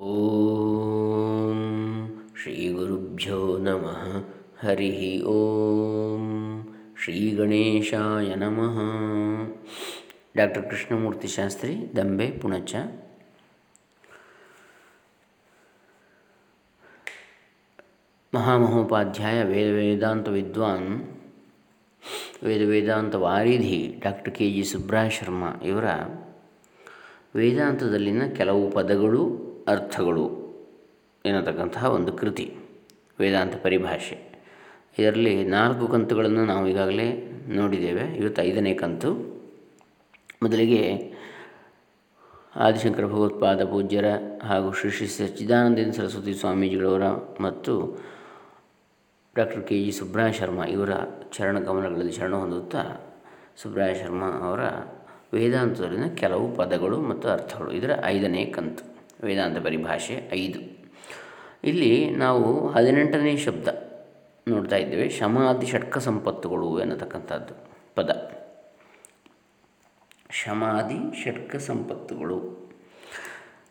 ಓಂ ಶ್ರೀ ಗುರುಭ್ಯೋ ನಮಃ. ಹರಿ ಓಂ ಶ್ರೀ ಗಣೇಶಾಯ ನಮಃ. ಡಾಕ್ಟರ್ ಕೃಷ್ಣಮೂರ್ತಿ ಶಾಸ್ತ್ರಿ, ದಂಬೆ, ಪುಣಚ. ಮಹಾಮಹೋಪಾಧ್ಯಾಯ ವೇದ ವೇದಾಂತ ವಿದ್ವಾನ್ ವೇದ ವೇದಾಂತ ವಾರಿಧಿ doctor K G Subraya Sharma ಇವರ ವೇದಾಂತದಲ್ಲಿನ ಕೆಲವು ಪದಗಳು ಅರ್ಥಗಳು ಎನ್ನತಕ್ಕಂತಹ ಒಂದು ಕೃತಿ, ವೇದಾಂತ ಪರಿಭಾಷೆ. ಇದರಲ್ಲಿ ನಾಲ್ಕು ಕಂತುಗಳನ್ನು ನಾವು ಈಗಾಗಲೇ ನೋಡಿದ್ದೇವೆ. ಇವತ್ತು ಐದನೇ ಕಂತು. ಮೊದಲಿಗೆ ಆದಿಶಂಕರ ಭಗವತ್ಪಾದ ಪೂಜ್ಯರ ಹಾಗೂ ಶ್ರೀ ಶ್ರೀ ಸಚ್ಚಿದಾನಂದೇಂದ್ರ ಸರಸ್ವತಿ ಸ್ವಾಮೀಜಿಗಳವರ ಮತ್ತು doctor K G Subraya Sharma ಇವರ ಚರಣಗಮನಗಳಲ್ಲಿ ಶರಣ ಹೊಂದುತ್ತಾ ಸುಬ್ರಾಯ ಶರ್ಮಾ ಅವರ ವೇದಾಂತದಲ್ಲಿನ ಕೆಲವು ಪದಗಳು ಮತ್ತು ಅರ್ಥಗಳು. ಇದರ ಐದನೇ ಕಂತು. ವೇದಾಂತ ಪರಿಭಾಷೆ ಐದು. ಇಲ್ಲಿ ನಾವು ಹದಿನೆಂಟನೇ ಶಬ್ದ ನೋಡ್ತಾ ಇದ್ದೇವೆ. ಶಮಾದಿ ಷಟ್ಕ ಸಂಪತ್ತುಗಳು ಎನ್ನತಕ್ಕಂಥದ್ದು ಪದ. ಶಮಾದಿ ಷಟ್ಕ ಸಂಪತ್ತುಗಳು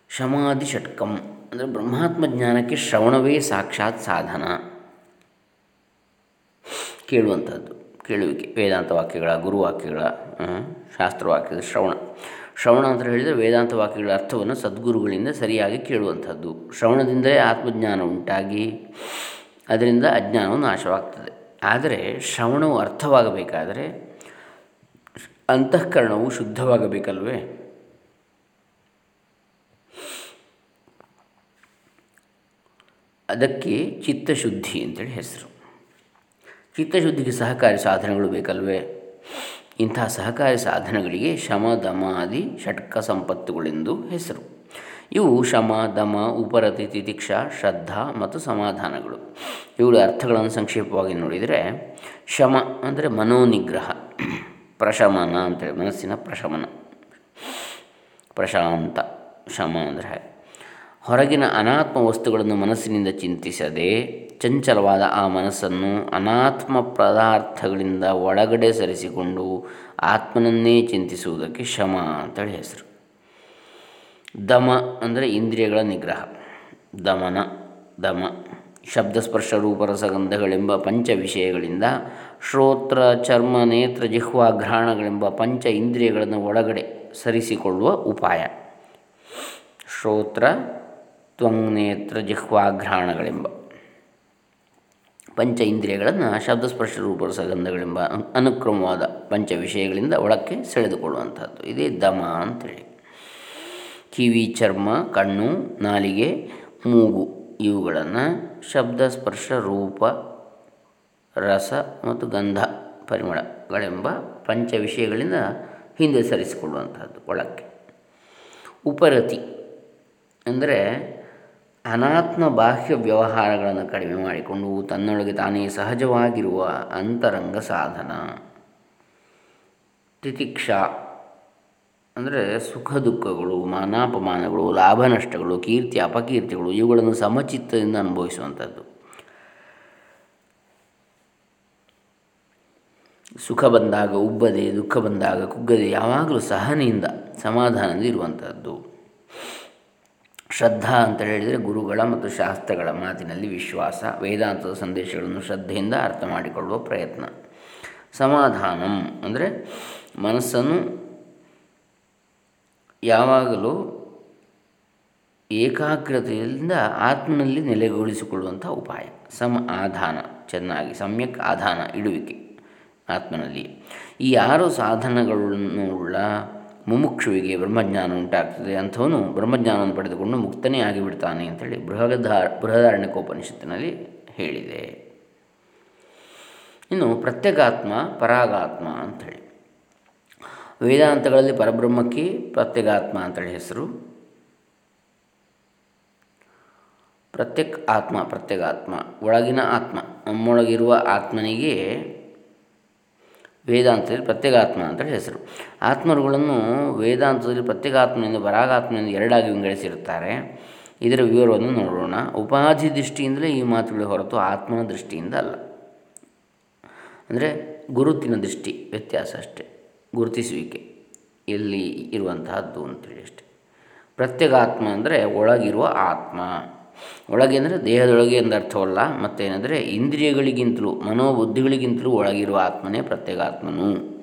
ಶಮಾದಿ ಷಟ್ಕಂ ಅಂದರೆ ಬ್ರಹ್ಮಾತ್ಮ ಜ್ಞಾನಕ್ಕೆ ಶ್ರವಣವೇ ಸಾಕ್ಷಾತ್ ಸಾಧನ ಕೇಳುವಂಥದ್ದು. ಕೇಳುವಿಕೆ, ವೇದಾಂತ ವಾಕ್ಯಗಳ, ಗುರುವಾಕ್ಯಗಳ ಶಾಸ್ತ್ರವಾಕ್ಯದ ಶ್ರವಣ. ಶ್ರವಣ ಅಂತ ಹೇಳಿದರೆ ವೇದಾಂತ ವಾಕ್ಯಗಳ ಅರ್ಥವನ್ನು ಸದ್ಗುರುಗಳಿಂದ ಸರಿಯಾಗಿ ಕೇಳುವಂಥದ್ದು. ಶ್ರವಣದಿಂದಲೇ ಆತ್ಮಜ್ಞಾನ ಉಂಟಾಗಿ ಅದರಿಂದ ಅಜ್ಞಾನವು ನಾಶವಾಗ್ತದೆ. ಆದರೆ ಶ್ರವಣವು ಅರ್ಥವಾಗಬೇಕಾದರೆ ಅಂತಃಕರಣವು ಶುದ್ಧವಾಗಬೇಕಲ್ವೇ? ಅದಕ್ಕೆ ಚಿತ್ತಶುದ್ಧಿ ಅಂತೇಳಿ ಹೆಸರು. ಚಿತ್ತಶುದ್ಧಿಗೆ ಸಹಕಾರಿ ಸಾಧನಗಳು ಬೇಕಲ್ವೇ? ಇಂತಹ ಸಹಕಾರಿ ಸಾಧನಗಳಿಗೆ ಶಮ ದಮಾದಿ ಷಟ್ಕ ಸಂಪತ್ತುಗಳೆಂದು ಹೆಸರು. ಇವು ಶಮ ದಮ, ಉಪರತಿ, ತಿತಿಕ್ಷ, ಶ್ರದ್ಧಾ ಮತ್ತು ಸಮಾಧಾನಗಳು. ಇವುಗಳ ಅರ್ಥಗಳನ್ನು ಸಂಕ್ಷೇಪವಾಗಿ ನೋಡಿದರೆ ಶಮ ಅಂದರೆ ಮನೋನಿಗ್ರಹ, ಪ್ರಶಮನ ಅಂತೇಳಿ, ಮನಸ್ಸಿನ ಪ್ರಶಮನ. ಪ್ರಶಾಂತ ಶಮ ಅಂದರೆ ಹೊರಗಿನ ಅನಾತ್ಮ ವಸ್ತುಗಳನ್ನು ಮನಸ್ಸಿನಿಂದ ಚಿಂತಿಸದೆ ಚಂಚಲವಾದ ಆ ಮನಸ್ಸನ್ನು ಅನಾತ್ಮ ಪದಾರ್ಥಗಳಿಂದ ಒಳಗಡೆ ಸರಿಸಿಕೊಂಡು ಆತ್ಮನನ್ನೇ ಚಿಂತಿಸುವುದಕ್ಕೆ ಶಮ ಅಂತೇಳಿ ಹೆಸರು. ದಮ ಅಂದರೆ ಇಂದ್ರಿಯಗಳ ನಿಗ್ರಹ. ದಮನ, ದಮ, ಶಬ್ದಸ್ಪರ್ಶ ರೂಪರಸಗಂಧಗಳೆಂಬ ಪಂಚ ವಿಷಯಗಳಿಂದ ಶ್ರೋತ್ರ, ಚರ್ಮ, ನೇತ್ರ ಜಿಹ್ವಾಘ್ರಾಣಗಳೆಂಬ ಪಂಚ ಇಂದ್ರಿಯಗಳನ್ನು ಒಳಗಡೆ ಸರಿಸಿಕೊಳ್ಳುವ ಉಪಾಯ. ಶ್ರೋತ್ರ ತ್ವಂನೇತ್ರ ಜಿಹ್ವಾಘ್ರಾಣಗಳೆಂಬ. ಪಂಚ ಇಂದ್ರಿಯಗಳನ್ನು ಶಬ್ದಸ್ಪರ್ಶ ರೂಪರಸಗಂಧಗಳೆಂಬ ಅನುಕ್ರಮವಾದ ಪಂಚ ವಿಷಯಗಳಿಂದ ಒಳಕ್ಕೆ ಸೆಳೆದುಕೊಳ್ಳುವಂಥದ್ದು ಇದೇ ದಮ ಅಂತೇಳಿ. ಕಿವಿ, ಚರ್ಮ, ಕಣ್ಣು, ನಾಲಿಗೆ, ಮೂಗು ಇವುಗಳನ್ನು ಶಬ್ದ ಸ್ಪರ್ಶ ರೂಪ, ರಸ ಮತ್ತು ಗಂಧ ಪರಿಮಳಗಳೆಂಬ ಪಂಚ ವಿಷಯಗಳಿಂದ ಹಿಂದೆ ಸರಿಸಿಕೊಳ್ಳುವಂಥದ್ದು ಒಳಕ್ಕೆ. ಉಪರತಿ ಅಂದರೆ ಅನಾತ್ಮ ಬಾಹ್ಯ ವ್ಯವಹಾರಗಳನ್ನು ಕಡಿಮೆ ಮಾಡಿಕೊಂಡು ತನ್ನೊಳಗೆ ತಾನೇ ಸಹಜವಾಗಿರುವ ಅಂತರಂಗ ಸಾಧನ. ತಿತಿಕ್ಷಾ ಅಂದರೆ ಸುಖ ದುಃಖಗಳು, ಮಾನಾಪಮಾನಗಳು, ಲಾಭ ನಷ್ಟಗಳು, ಕೀರ್ತಿ, ಅಪಕೀರ್ತಿಗಳು, ಇವುಗಳನ್ನು ಸಮಚಿತ್ತದಿಂದ ಅನುಭವಿಸುವಂಥದ್ದು. ಸುಖ ಬಂದಾಗ ಉಬ್ಬದೆ, ದುಃಖ ಬಂದಾಗ ಕುಗ್ಗದೆ ಯಾವಾಗಲೂ ಸಹನೆಯಿಂದ ಸಮಾಧಾನದಿಂದ ಇರುವಂಥದ್ದು. ಶ್ರದ್ಧಾ ಅಂತ ಹೇಳಿದರೆ ಗುರುಗಳ ಮತ್ತು ಶಾಸ್ತ್ರಗಳ ಮಾತಿನಲ್ಲಿ ವಿಶ್ವಾಸ, ವೇದಾಂತದ ಸಂದೇಶಗಳನ್ನು ಶ್ರದ್ಧೆಯಿಂದ ಅರ್ಥ ಮಾಡಿಕೊಳ್ಳುವ ಪ್ರಯತ್ನ. ಸಮಾಧಾನಂ ಅಂದರೆ ಮನಸ್ಸನ್ನು ಯಾವಾಗಲೂ ಏಕಾಗ್ರತೆಯಿಂದ ಆತ್ಮನಲ್ಲಿ ನೆಲೆಗೊಳಿಸಿಕೊಳ್ಳುವಂಥ ಉಪಾಯ. ಸಮ ಆಧಾನ, ಚೆನ್ನಾಗಿ, ಸಮ್ಯಕ್ ಆಧಾನ ಇಡುವಿಕೆ ಆತ್ಮನಲ್ಲಿ. ಈ ಆರು ಸಾಧನಗಳನ್ನು ಉಳ್ಳ ಮುಮುಕ್ಷುವಿಗೆ ಬ್ರಹ್ಮಜ್ಞಾನ ಉಂಟಾಗ್ತದೆ. ಅಂಥವನು ಬ್ರಹ್ಮಜ್ಞಾನವನ್ನು ಪಡೆದುಕೊಂಡು ಮುಕ್ತನೇ ಆಗಿಬಿಡ್ತಾನೆ ಅಂತೇಳಿ ಬೃಹದಾರ ಬೃಹದಾರಣ್ಯಕೋಪನಿಷತ್ತಿನಲ್ಲಿ ಹೇಳಿದೆ. ಇನ್ನು ಪ್ರತ್ಯಗಾತ್ಮ, ಪರಾಗಾತ್ಮ ಅಂಥೇಳಿ ವೇದಾಂತಗಳಲ್ಲಿ ಪರಬ್ರಹ್ಮಕ್ಕೆ ಪ್ರತ್ಯಗಾತ್ಮ ಅಂತೇಳಿ ಹೆಸರು. ಪ್ರತ್ಯಕ್, ಆತ್ಮ, ಪ್ರತ್ಯಗಾತ್ಮ, ಒಳಗಿನ ಆತ್ಮ, ನಮ್ಮೊಳಗಿರುವ ಆತ್ಮನಿಗೆ ವೇದಾಂತದಲ್ಲಿ ಪ್ರತ್ಯೇಗಾತ್ಮ ಅಂತೇಳಿ ಹೆಸರು. ಆತ್ಮರುಗಳನ್ನು ವೇದಾಂತದಲ್ಲಿ ಪ್ರತ್ಯೇಗಾತ್ಮನಿಂದ ಪರಾಗಾತ್ಮನಿಂದ ಎರಡಾಗಿ ವಿಂಗಡಿಸಿರುತ್ತಾರೆ. ಇದರ ವಿವರವನ್ನು ನೋಡೋಣ. ಉಪಾಧಿ ದೃಷ್ಟಿಯಿಂದಲೇ ಈ ಮಾತುಗಳು ಹೊರತು ಆತ್ಮನ ದೃಷ್ಟಿಯಿಂದ ಅಲ್ಲ. ಅಂದರೆ ಗುರುತಿನ ದೃಷ್ಟಿ, ವ್ಯತ್ಯಾಸ ಅಷ್ಟೇ. ಗುರುತಿಸುವಿಕೆ, ಎಲ್ಲಿ ಇರುವಂತಹದ್ದು ಅಂತೇಳಿ ಅಷ್ಟೆ. ಪ್ರತ್ಯಗಾತ್ಮ ಅಂದರೆ ಒಳಗಿರುವ ಆತ್ಮ. ಒಳಗೆ ಅಂದರೆ ದೇಹದೊಳಗೆ ಎಂದರ್ಥವಲ್ಲ ಮತ್ತೇನೆಂದರೆ ಇಂದ್ರಿಯಗಳಿಗಿಂತಲೂ, ಮನೋಬುದ್ಧಿಗಳಿಗಿಂತಲೂ ಒಳಗಿರುವ ಆತ್ಮನೇ ಪ್ರತ್ಯೇಗಾತ್ಮನು.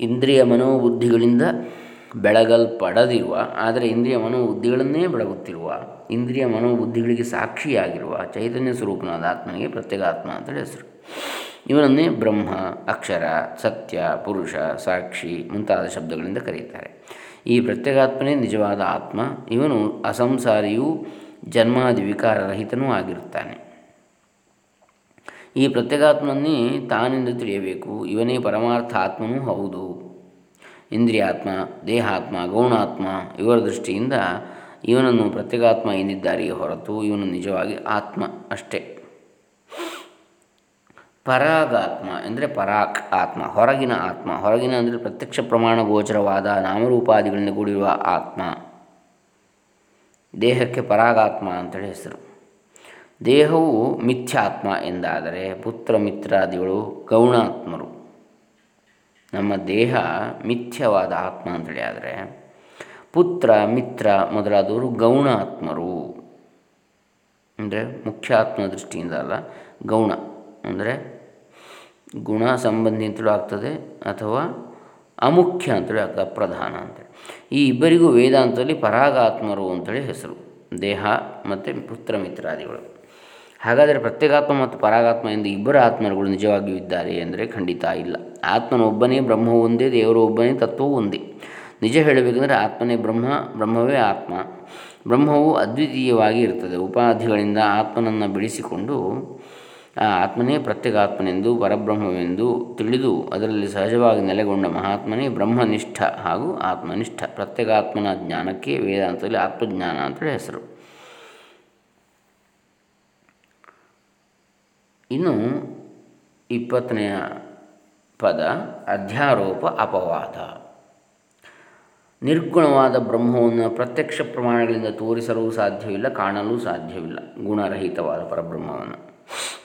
ಇಂದ್ರಿಯ ಮನೋಬುದ್ಧಿಗಳಿಂದ ಬೆಳಗಲ್ಪಡದಿರುವ, ಆದರೆ ಇಂದ್ರಿಯ ಮನೋಬುದ್ಧಿಗಳನ್ನೇ ಬೆಳಗುತ್ತಿರುವ, ಇಂದ್ರಿಯ ಮನೋಬುದ್ಧಿಗಳಿಗೆ ಸಾಕ್ಷಿಯಾಗಿರುವ ಚೈತನ್ಯ ಸ್ವರೂಪನಾದ ಆತ್ಮನಿಗೆ ಪ್ರತ್ಯೇಗಾತ್ಮ ಅಂತೇಳಿ ಹೆಸರು. ಇವನನ್ನೇ ಬ್ರಹ್ಮ, ಅಕ್ಷರ, ಸತ್ಯ, ಪುರುಷ, ಸಾಕ್ಷಿ ಮುಂತಾದ ಶಬ್ದಗಳಿಂದ ಕರೆಯುತ್ತಾರೆ. ಈ ಪ್ರತ್ಯಗಾತ್ಮನೇ ನಿಜವಾದ ಆತ್ಮ. ಇವನು ಅಸಂಸಾರಿಯೂ ಜನ್ಮಾದಿ ವಿಕಾರರಹಿತನೂ ಆಗಿರುತ್ತಾನೆ. ಈ ಪ್ರತ್ಯಗಾತ್ಮನ್ನೇ ತಾನೆಂದು ತಿಳಿಯಬೇಕು. ಇವನೇ ಪರಮಾರ್ಥ ಆತ್ಮನೂ ಹೌದು. ಇಂದ್ರಿಯಾತ್ಮ, ದೇಹಾತ್ಮ, ಗೌಣಾತ್ಮ ಇವರ ದೃಷ್ಟಿಯಿಂದ ಇವನನ್ನು ಪ್ರತ್ಯಗಾತ್ಮ ಎಂದಿದ್ದಾರೆಯೇ ಹೊರತು ಇವನು ನಿಜವಾಗಿ ಆತ್ಮ ಅಷ್ಟೇ. ಪರಾಗಾತ್ಮ ಎಂದರೆ ಪರಾಕ್ ಆತ್ಮ, ಹೊರಗಿನ ಆತ್ಮ. ಹೊರಗಿನ ಅಂದರೆ ಪ್ರತ್ಯಕ್ಷ ಪ್ರಮಾಣ ಗೋಚರವಾದ ನಾಮರೂಪಾದಿಗಳಿಂದ ಕೂಡಿರುವ ಆತ್ಮ. ದೇಹಕ್ಕೆ ಪರಾಗಾತ್ಮ ಅಂತೇಳಿ ಹೆಸರು. ದೇಹವು ಮಿಥ್ಯಾತ್ಮ ಎಂದಾದರೆ ಪುತ್ರ, ಮಿತ್ರಾದಿಗಳು ಗೌಣಾತ್ಮರು. ನಮ್ಮ ದೇಹ ಮಿಥ್ಯವಾದ ಆತ್ಮ ಅಂತೇಳಿ ಆದರೆ ಪುತ್ರ, ಮಿತ್ರ ಮೊದಲಾದವರು ಗೌಣಾತ್ಮರು. ಅಂದರೆ ಮುಖ್ಯ ಆತ್ಮ ದೃಷ್ಟಿಯಿಂದ ಅಲ್ಲ, ಗೌಣ. ಅಂದರೆ ಗುಣ ಸಂಬಂಧಿ ಅಂತಲೂ ಆಗ್ತದೆ ಅಥವಾ ಅಮುಖ್ಯ ಅಂತೇಳಿ ಆಗ್ತದೆ ಅಪ್ರಧಾನ ಅಂತೇಳಿ. ಈ ಇಬ್ಬರಿಗೂ ವೇದಾಂತದಲ್ಲಿ ಪರಾಗಾತ್ಮರು ಅಂತೇಳಿ ಹೆಸರು, ದೇಹ ಮತ್ತು ಪುತ್ರ ಮಿತ್ರಾದಿಗಳು. ಹಾಗಾದರೆ ಪ್ರತ್ಯೇಕಾತ್ಮ ಮತ್ತು ಪರಾಗಾತ್ಮ ಎಂದು ಇಬ್ಬರ ಆತ್ಮರುಗಳು ನಿಜವಾಗಿಯೂ ಇದ್ದಾರೆ ಅಂದರೆ ಖಂಡಿತ ಇಲ್ಲ. ಆತ್ಮನ ಒಬ್ಬನೇ ಬ್ರಹ್ಮ ಒಂದೇ, ದೇವರು ಒಬ್ಬನೇ, ತತ್ವವು ಒಂದೇ. ನಿಜ ಹೇಳಬೇಕೆಂದರೆ ಆತ್ಮನೇ ಬ್ರಹ್ಮ, ಬ್ರಹ್ಮವೇ ಆತ್ಮ. ಬ್ರಹ್ಮವು ಅದ್ವಿತೀಯವಾಗಿ ಇರ್ತದೆ. ಉಪಾಧಿಗಳಿಂದ ಆತ್ಮನನ್ನು ಬಿಡಿಸಿಕೊಂಡು ಆತ್ಮನೇ ಪ್ರತ್ಯಗಾತ್ಮನೆಂದು, ಪರಬ್ರಹ್ಮವೆಂದು ತಿಳಿದು ಅದರಲ್ಲಿ ಸಹಜವಾಗಿ ನೆಲೆಗೊಂಡ ಮಹಾತ್ಮನೇ ಬ್ರಹ್ಮನಿಷ್ಠ ಹಾಗೂ ಆತ್ಮನಿಷ್ಠ. ಪ್ರತ್ಯಗಾತ್ಮನ ಜ್ಞಾನಕ್ಕೆ ವೇದಾಂತದಲ್ಲಿ ಆತ್ಮಜ್ಞಾನ ಅಂತೇಳಿ ಹೆಸರು. ಇನ್ನು ಇಪ್ಪತ್ತನೆಯ ಪದ, ಅಧ್ಯಾರೋಪ ಅಪವಾದ. ನಿರ್ಗುಣವಾದ ಬ್ರಹ್ಮವನ್ನು ಪ್ರತ್ಯಕ್ಷ ಪ್ರಮಾಣಗಳಿಂದ ತೋರಿಸಲು ಸಾಧ್ಯವಿಲ್ಲ, ಕಾಣಲು ಸಾಧ್ಯವಿಲ್ಲ. ಗುಣರಹಿತವಾದ ಪರಬ್ರಹ್ಮವನ್ನು.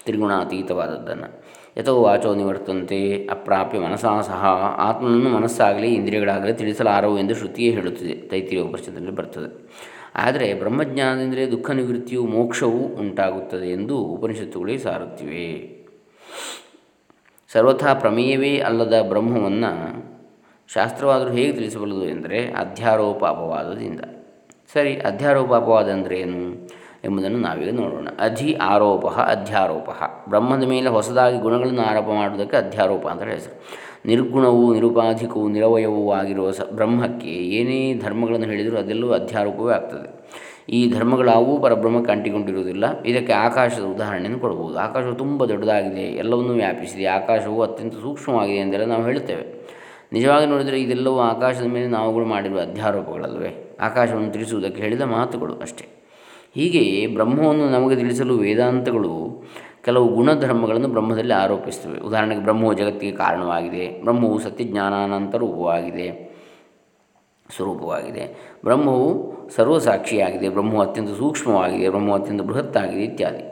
ತ್ರಿಗುಣಾತೀತವಾದದ್ದನ್ನು. ಯಥೋ ವಾಚೋ ನಿವರ್ತಂತೆ, ಅಪ್ರಾಪ್ಯ ಮನಸ್ಸಾ ಸಹ, ಆತ್ಮನನ್ನು ಮನಸ್ಸಾಗಲಿ ಇಂದ್ರಿಯಗಳಾಗಲಿ ತಿಳಿಸಲಾರವು ಎಂದು ಶ್ರುತಿಯೇ ಹೇಳುತ್ತಿದೆ. ತೈತಿರಿಯ ಉಪನಿಷತ್ತಿನಲ್ಲಿ ಬರ್ತದೆ ಆದರೆ ಬ್ರಹ್ಮಜ್ಞಾನದಿಂದಲೇ ದುಃಖ ನಿವೃತ್ತಿಯು ಮೋಕ್ಷವೂ ಉಂಟಾಗುತ್ತದೆ ಎಂದು ಉಪನಿಷತ್ತುಗಳೇ ಸಾರುತ್ತಿವೆ. ಸರ್ವಥಾ ಪ್ರಮೇಯವೇ ಅಲ್ಲದ ಬ್ರಹ್ಮವನ್ನು ಶಾಸ್ತ್ರವಾದರೂ ಹೇಗೆ ತಿಳಿಸಬಲ್ಲದು ಎಂದರೆ ಅಧ್ಯಾರೋಪ ಅಪವಾದದಿಂದ ಸರಿ ಅಧ್ಯಾರೋಪ ಅಪವಾದ ಅಂದರೆ ಏನು? ಎಂಬುದನ್ನು ನಾವೀಗ ನೋಡೋಣ. ಅಧಿ ಆರೋಪ, ಅಧ್ಯಾರೋಪ. ಬ್ರಹ್ಮದ ಮೇಲೆ ಹೊಸದಾಗಿ ಗುಣಗಳನ್ನು ಆರೋಪ ಮಾಡುವುದಕ್ಕೆ ಅಧ್ಯಾರೋಪ ಅಂತ ಹೆಸರು ನಿರ್ಗುಣವು, ನಿರುಪಾಧಿಕವು, ನಿರವಯವೂ ಆಗಿರುವ ಸ, ಬ್ರಹ್ಮಕ್ಕೆ ಏನೇ ಧರ್ಮಗಳನ್ನು ಹೇಳಿದರೂ ಅದೆಲ್ಲವೂ ಅಧ್ಯಾರೋಪವೇ ಆಗ್ತದೆ. ಈ ಧರ್ಮಗಳಾವೂ ಪರಬ್ರಹ್ಮಕ್ಕೆ ಅಂಟಿಕೊಂಡಿರುವುದಿಲ್ಲ ಇದಕ್ಕೆ ಆಕಾಶದ ಉದಾಹರಣೆಯನ್ನು ಕೊಡಬಹುದು. ಆಕಾಶವು ತುಂಬ ದೊಡ್ಡದಾಗಿದೆ, ಎಲ್ಲವನ್ನೂ ವ್ಯಾಪಿಸಿದೆ. ಆಕಾಶವು ಅತ್ಯಂತ ಸೂಕ್ಷ್ಮವಾಗಿದೆ ಎಂದರೆ ನಾವು ಹೇಳುತ್ತೇವೆ. ನಿಜವಾಗಿ ನೋಡಿದರೆ ಇದೆಲ್ಲವೂ ಆಕಾಶದ ಮೇಲೆ ನಾವುಗಳು ಮಾಡಿರುವ ಅಧ್ಯಾರೋಪಗಳಲ್ವೇ ಆಕಾಶವನ್ನು ತಿಳಿಸುವುದಕ್ಕೆ ಹೇಳಿದ ಮಾತುಗಳು ಅಷ್ಟೇ. ಹೀಗೆಯೇ ಬ್ರಹ್ಮವನ್ನು ನಮಗೆ ತಿಳಿಸಲು ವೇದಾಂತಗಳು ಕೆಲವು ಗುಣಧರ್ಮಗಳನ್ನು ಬ್ರಹ್ಮದಲ್ಲಿ ಆರೋಪಿಸುತ್ತವೆ ಉದಾಹರಣೆಗೆ ಬ್ರಹ್ಮವು ಜಗತ್ತಿಗೆ ಕಾರಣವಾಗಿದೆ, ಬ್ರಹ್ಮವು ಸತ್ಯಜ್ಞಾನಾನಂತ ರೂಪವಾಗಿದೆ, ಸ್ವರೂಪವಾಗಿದೆ. ಬ್ರಹ್ಮವು ಸರ್ವಸಾಕ್ಷಿಯಾಗಿದೆ, ಬ್ರಹ್ಮವು ಅತ್ಯಂತ ಸೂಕ್ಷ್ಮವಾಗಿದೆ, ಬ್ರಹ್ಮವು ಅತ್ಯಂತ ಬೃಹತ್ತಾಗಿದೆ ಇತ್ಯಾದಿ.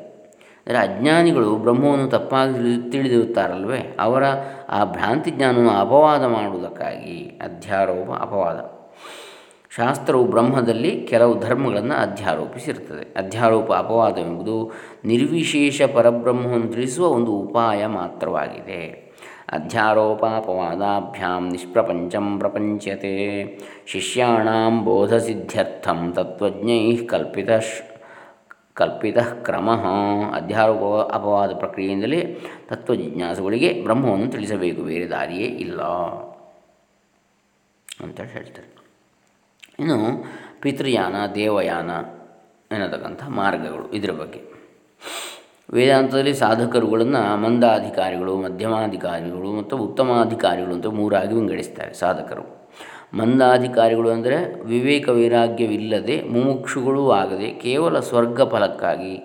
ಅಂದರೆ ಅಜ್ಞಾನಿಗಳು ಬ್ರಹ್ಮವನ್ನು ತಪ್ಪಾಗಿ ತಿಳಿದಿರುತ್ತಾರಲ್ವೇ? ಅವರ ಆ ಭ್ರಾಂತಿ ಜ್ಞಾನವನ್ನು ಅಪವಾದ ಮಾಡುವುದಕ್ಕಾಗಿ ಅಧ್ಯಾರೋಪ ಅಪವಾದ. ಶಾಸ್ತ್ರವು ಬ್ರಹ್ಮದಲ್ಲಿ ಕೆಲವು ಧರ್ಮಗಳನ್ನು ಅಧ್ಯಾರೋಪಿಸಿರುತ್ತದೆ. ಅಧ್ಯಾರೋಪ ಅಪವಾದವೆಂಬುದು ನಿರ್ವಿಶೇಷ ಪರಬ್ರಹ್ಮವನ್ನು ತಿಳಿಸುವ ಒಂದು ಉಪಾಯ ಮಾತ್ರವಾಗಿದೆ. ಅಧ್ಯಾರೋಪಾಪವಾದಾಭ್ಯಾಂ ನಿಷ್ಪ್ರಪಂಚಂ ಪ್ರಪಂಚತೆ ಶಿಷ್ಯಾಣಾಂ ಬೋಧಸಿದ್ಧ್ಯರ್ಥಂ ತತ್ವಜ್ಞೈ ಕಲ್ಪಿತ ಕಲ್ಪಿತ ಕ್ರಮ. ಅಧ್ಯಾರೋಪ ಅಪವಾದ ಪ್ರಕ್ರಿಯೆಯಿಂದಲೇ ತತ್ವಜಿಜ್ಞಾಸುಗಳಿಗೆ ಬ್ರಹ್ಮವನ್ನು ತಿಳಿಸಬೇಕು, ಬೇರೆ ದಾರಿಯೇ ಇಲ್ಲ ಅಂತ ಹೇಳ್ತಾರೆ. ಇನ್ನು ಪಿತೃಯಾನ, ದೇವಯಾನ ಎನ್ನತಕ್ಕಂಥ ಮಾರ್ಗಗಳು ಇದರ ಬಗ್ಗೆ. ವೇದಾಂತದಲ್ಲಿ ಸಾಧಕರುಗಳನ್ನು ಮಂದಾಧಿಕಾರಿಗಳು, ಮಧ್ಯಮಾಧಿಕಾರಿಗಳು ಮತ್ತು ಉತ್ತಮಾಧಿಕಾರಿಗಳು ಅಂತ ಮೂರಾಗಿ ವಿಂಗಡಿಸ್ತಾರೆ ಸಾಧಕರು. ಮಂದಾಧಿಕಾರಿಗಳು ಅಂದರೆ ವಿವೇಕ ವೈರಾಗ್ಯವಿಲ್ಲದೆ ಮುಮುಕ್ಷುಗಳೂ ಆಗದೆ ಕೇವಲ ಸ್ವರ್ಗ ಫಲಕ್ಕಾಗಿ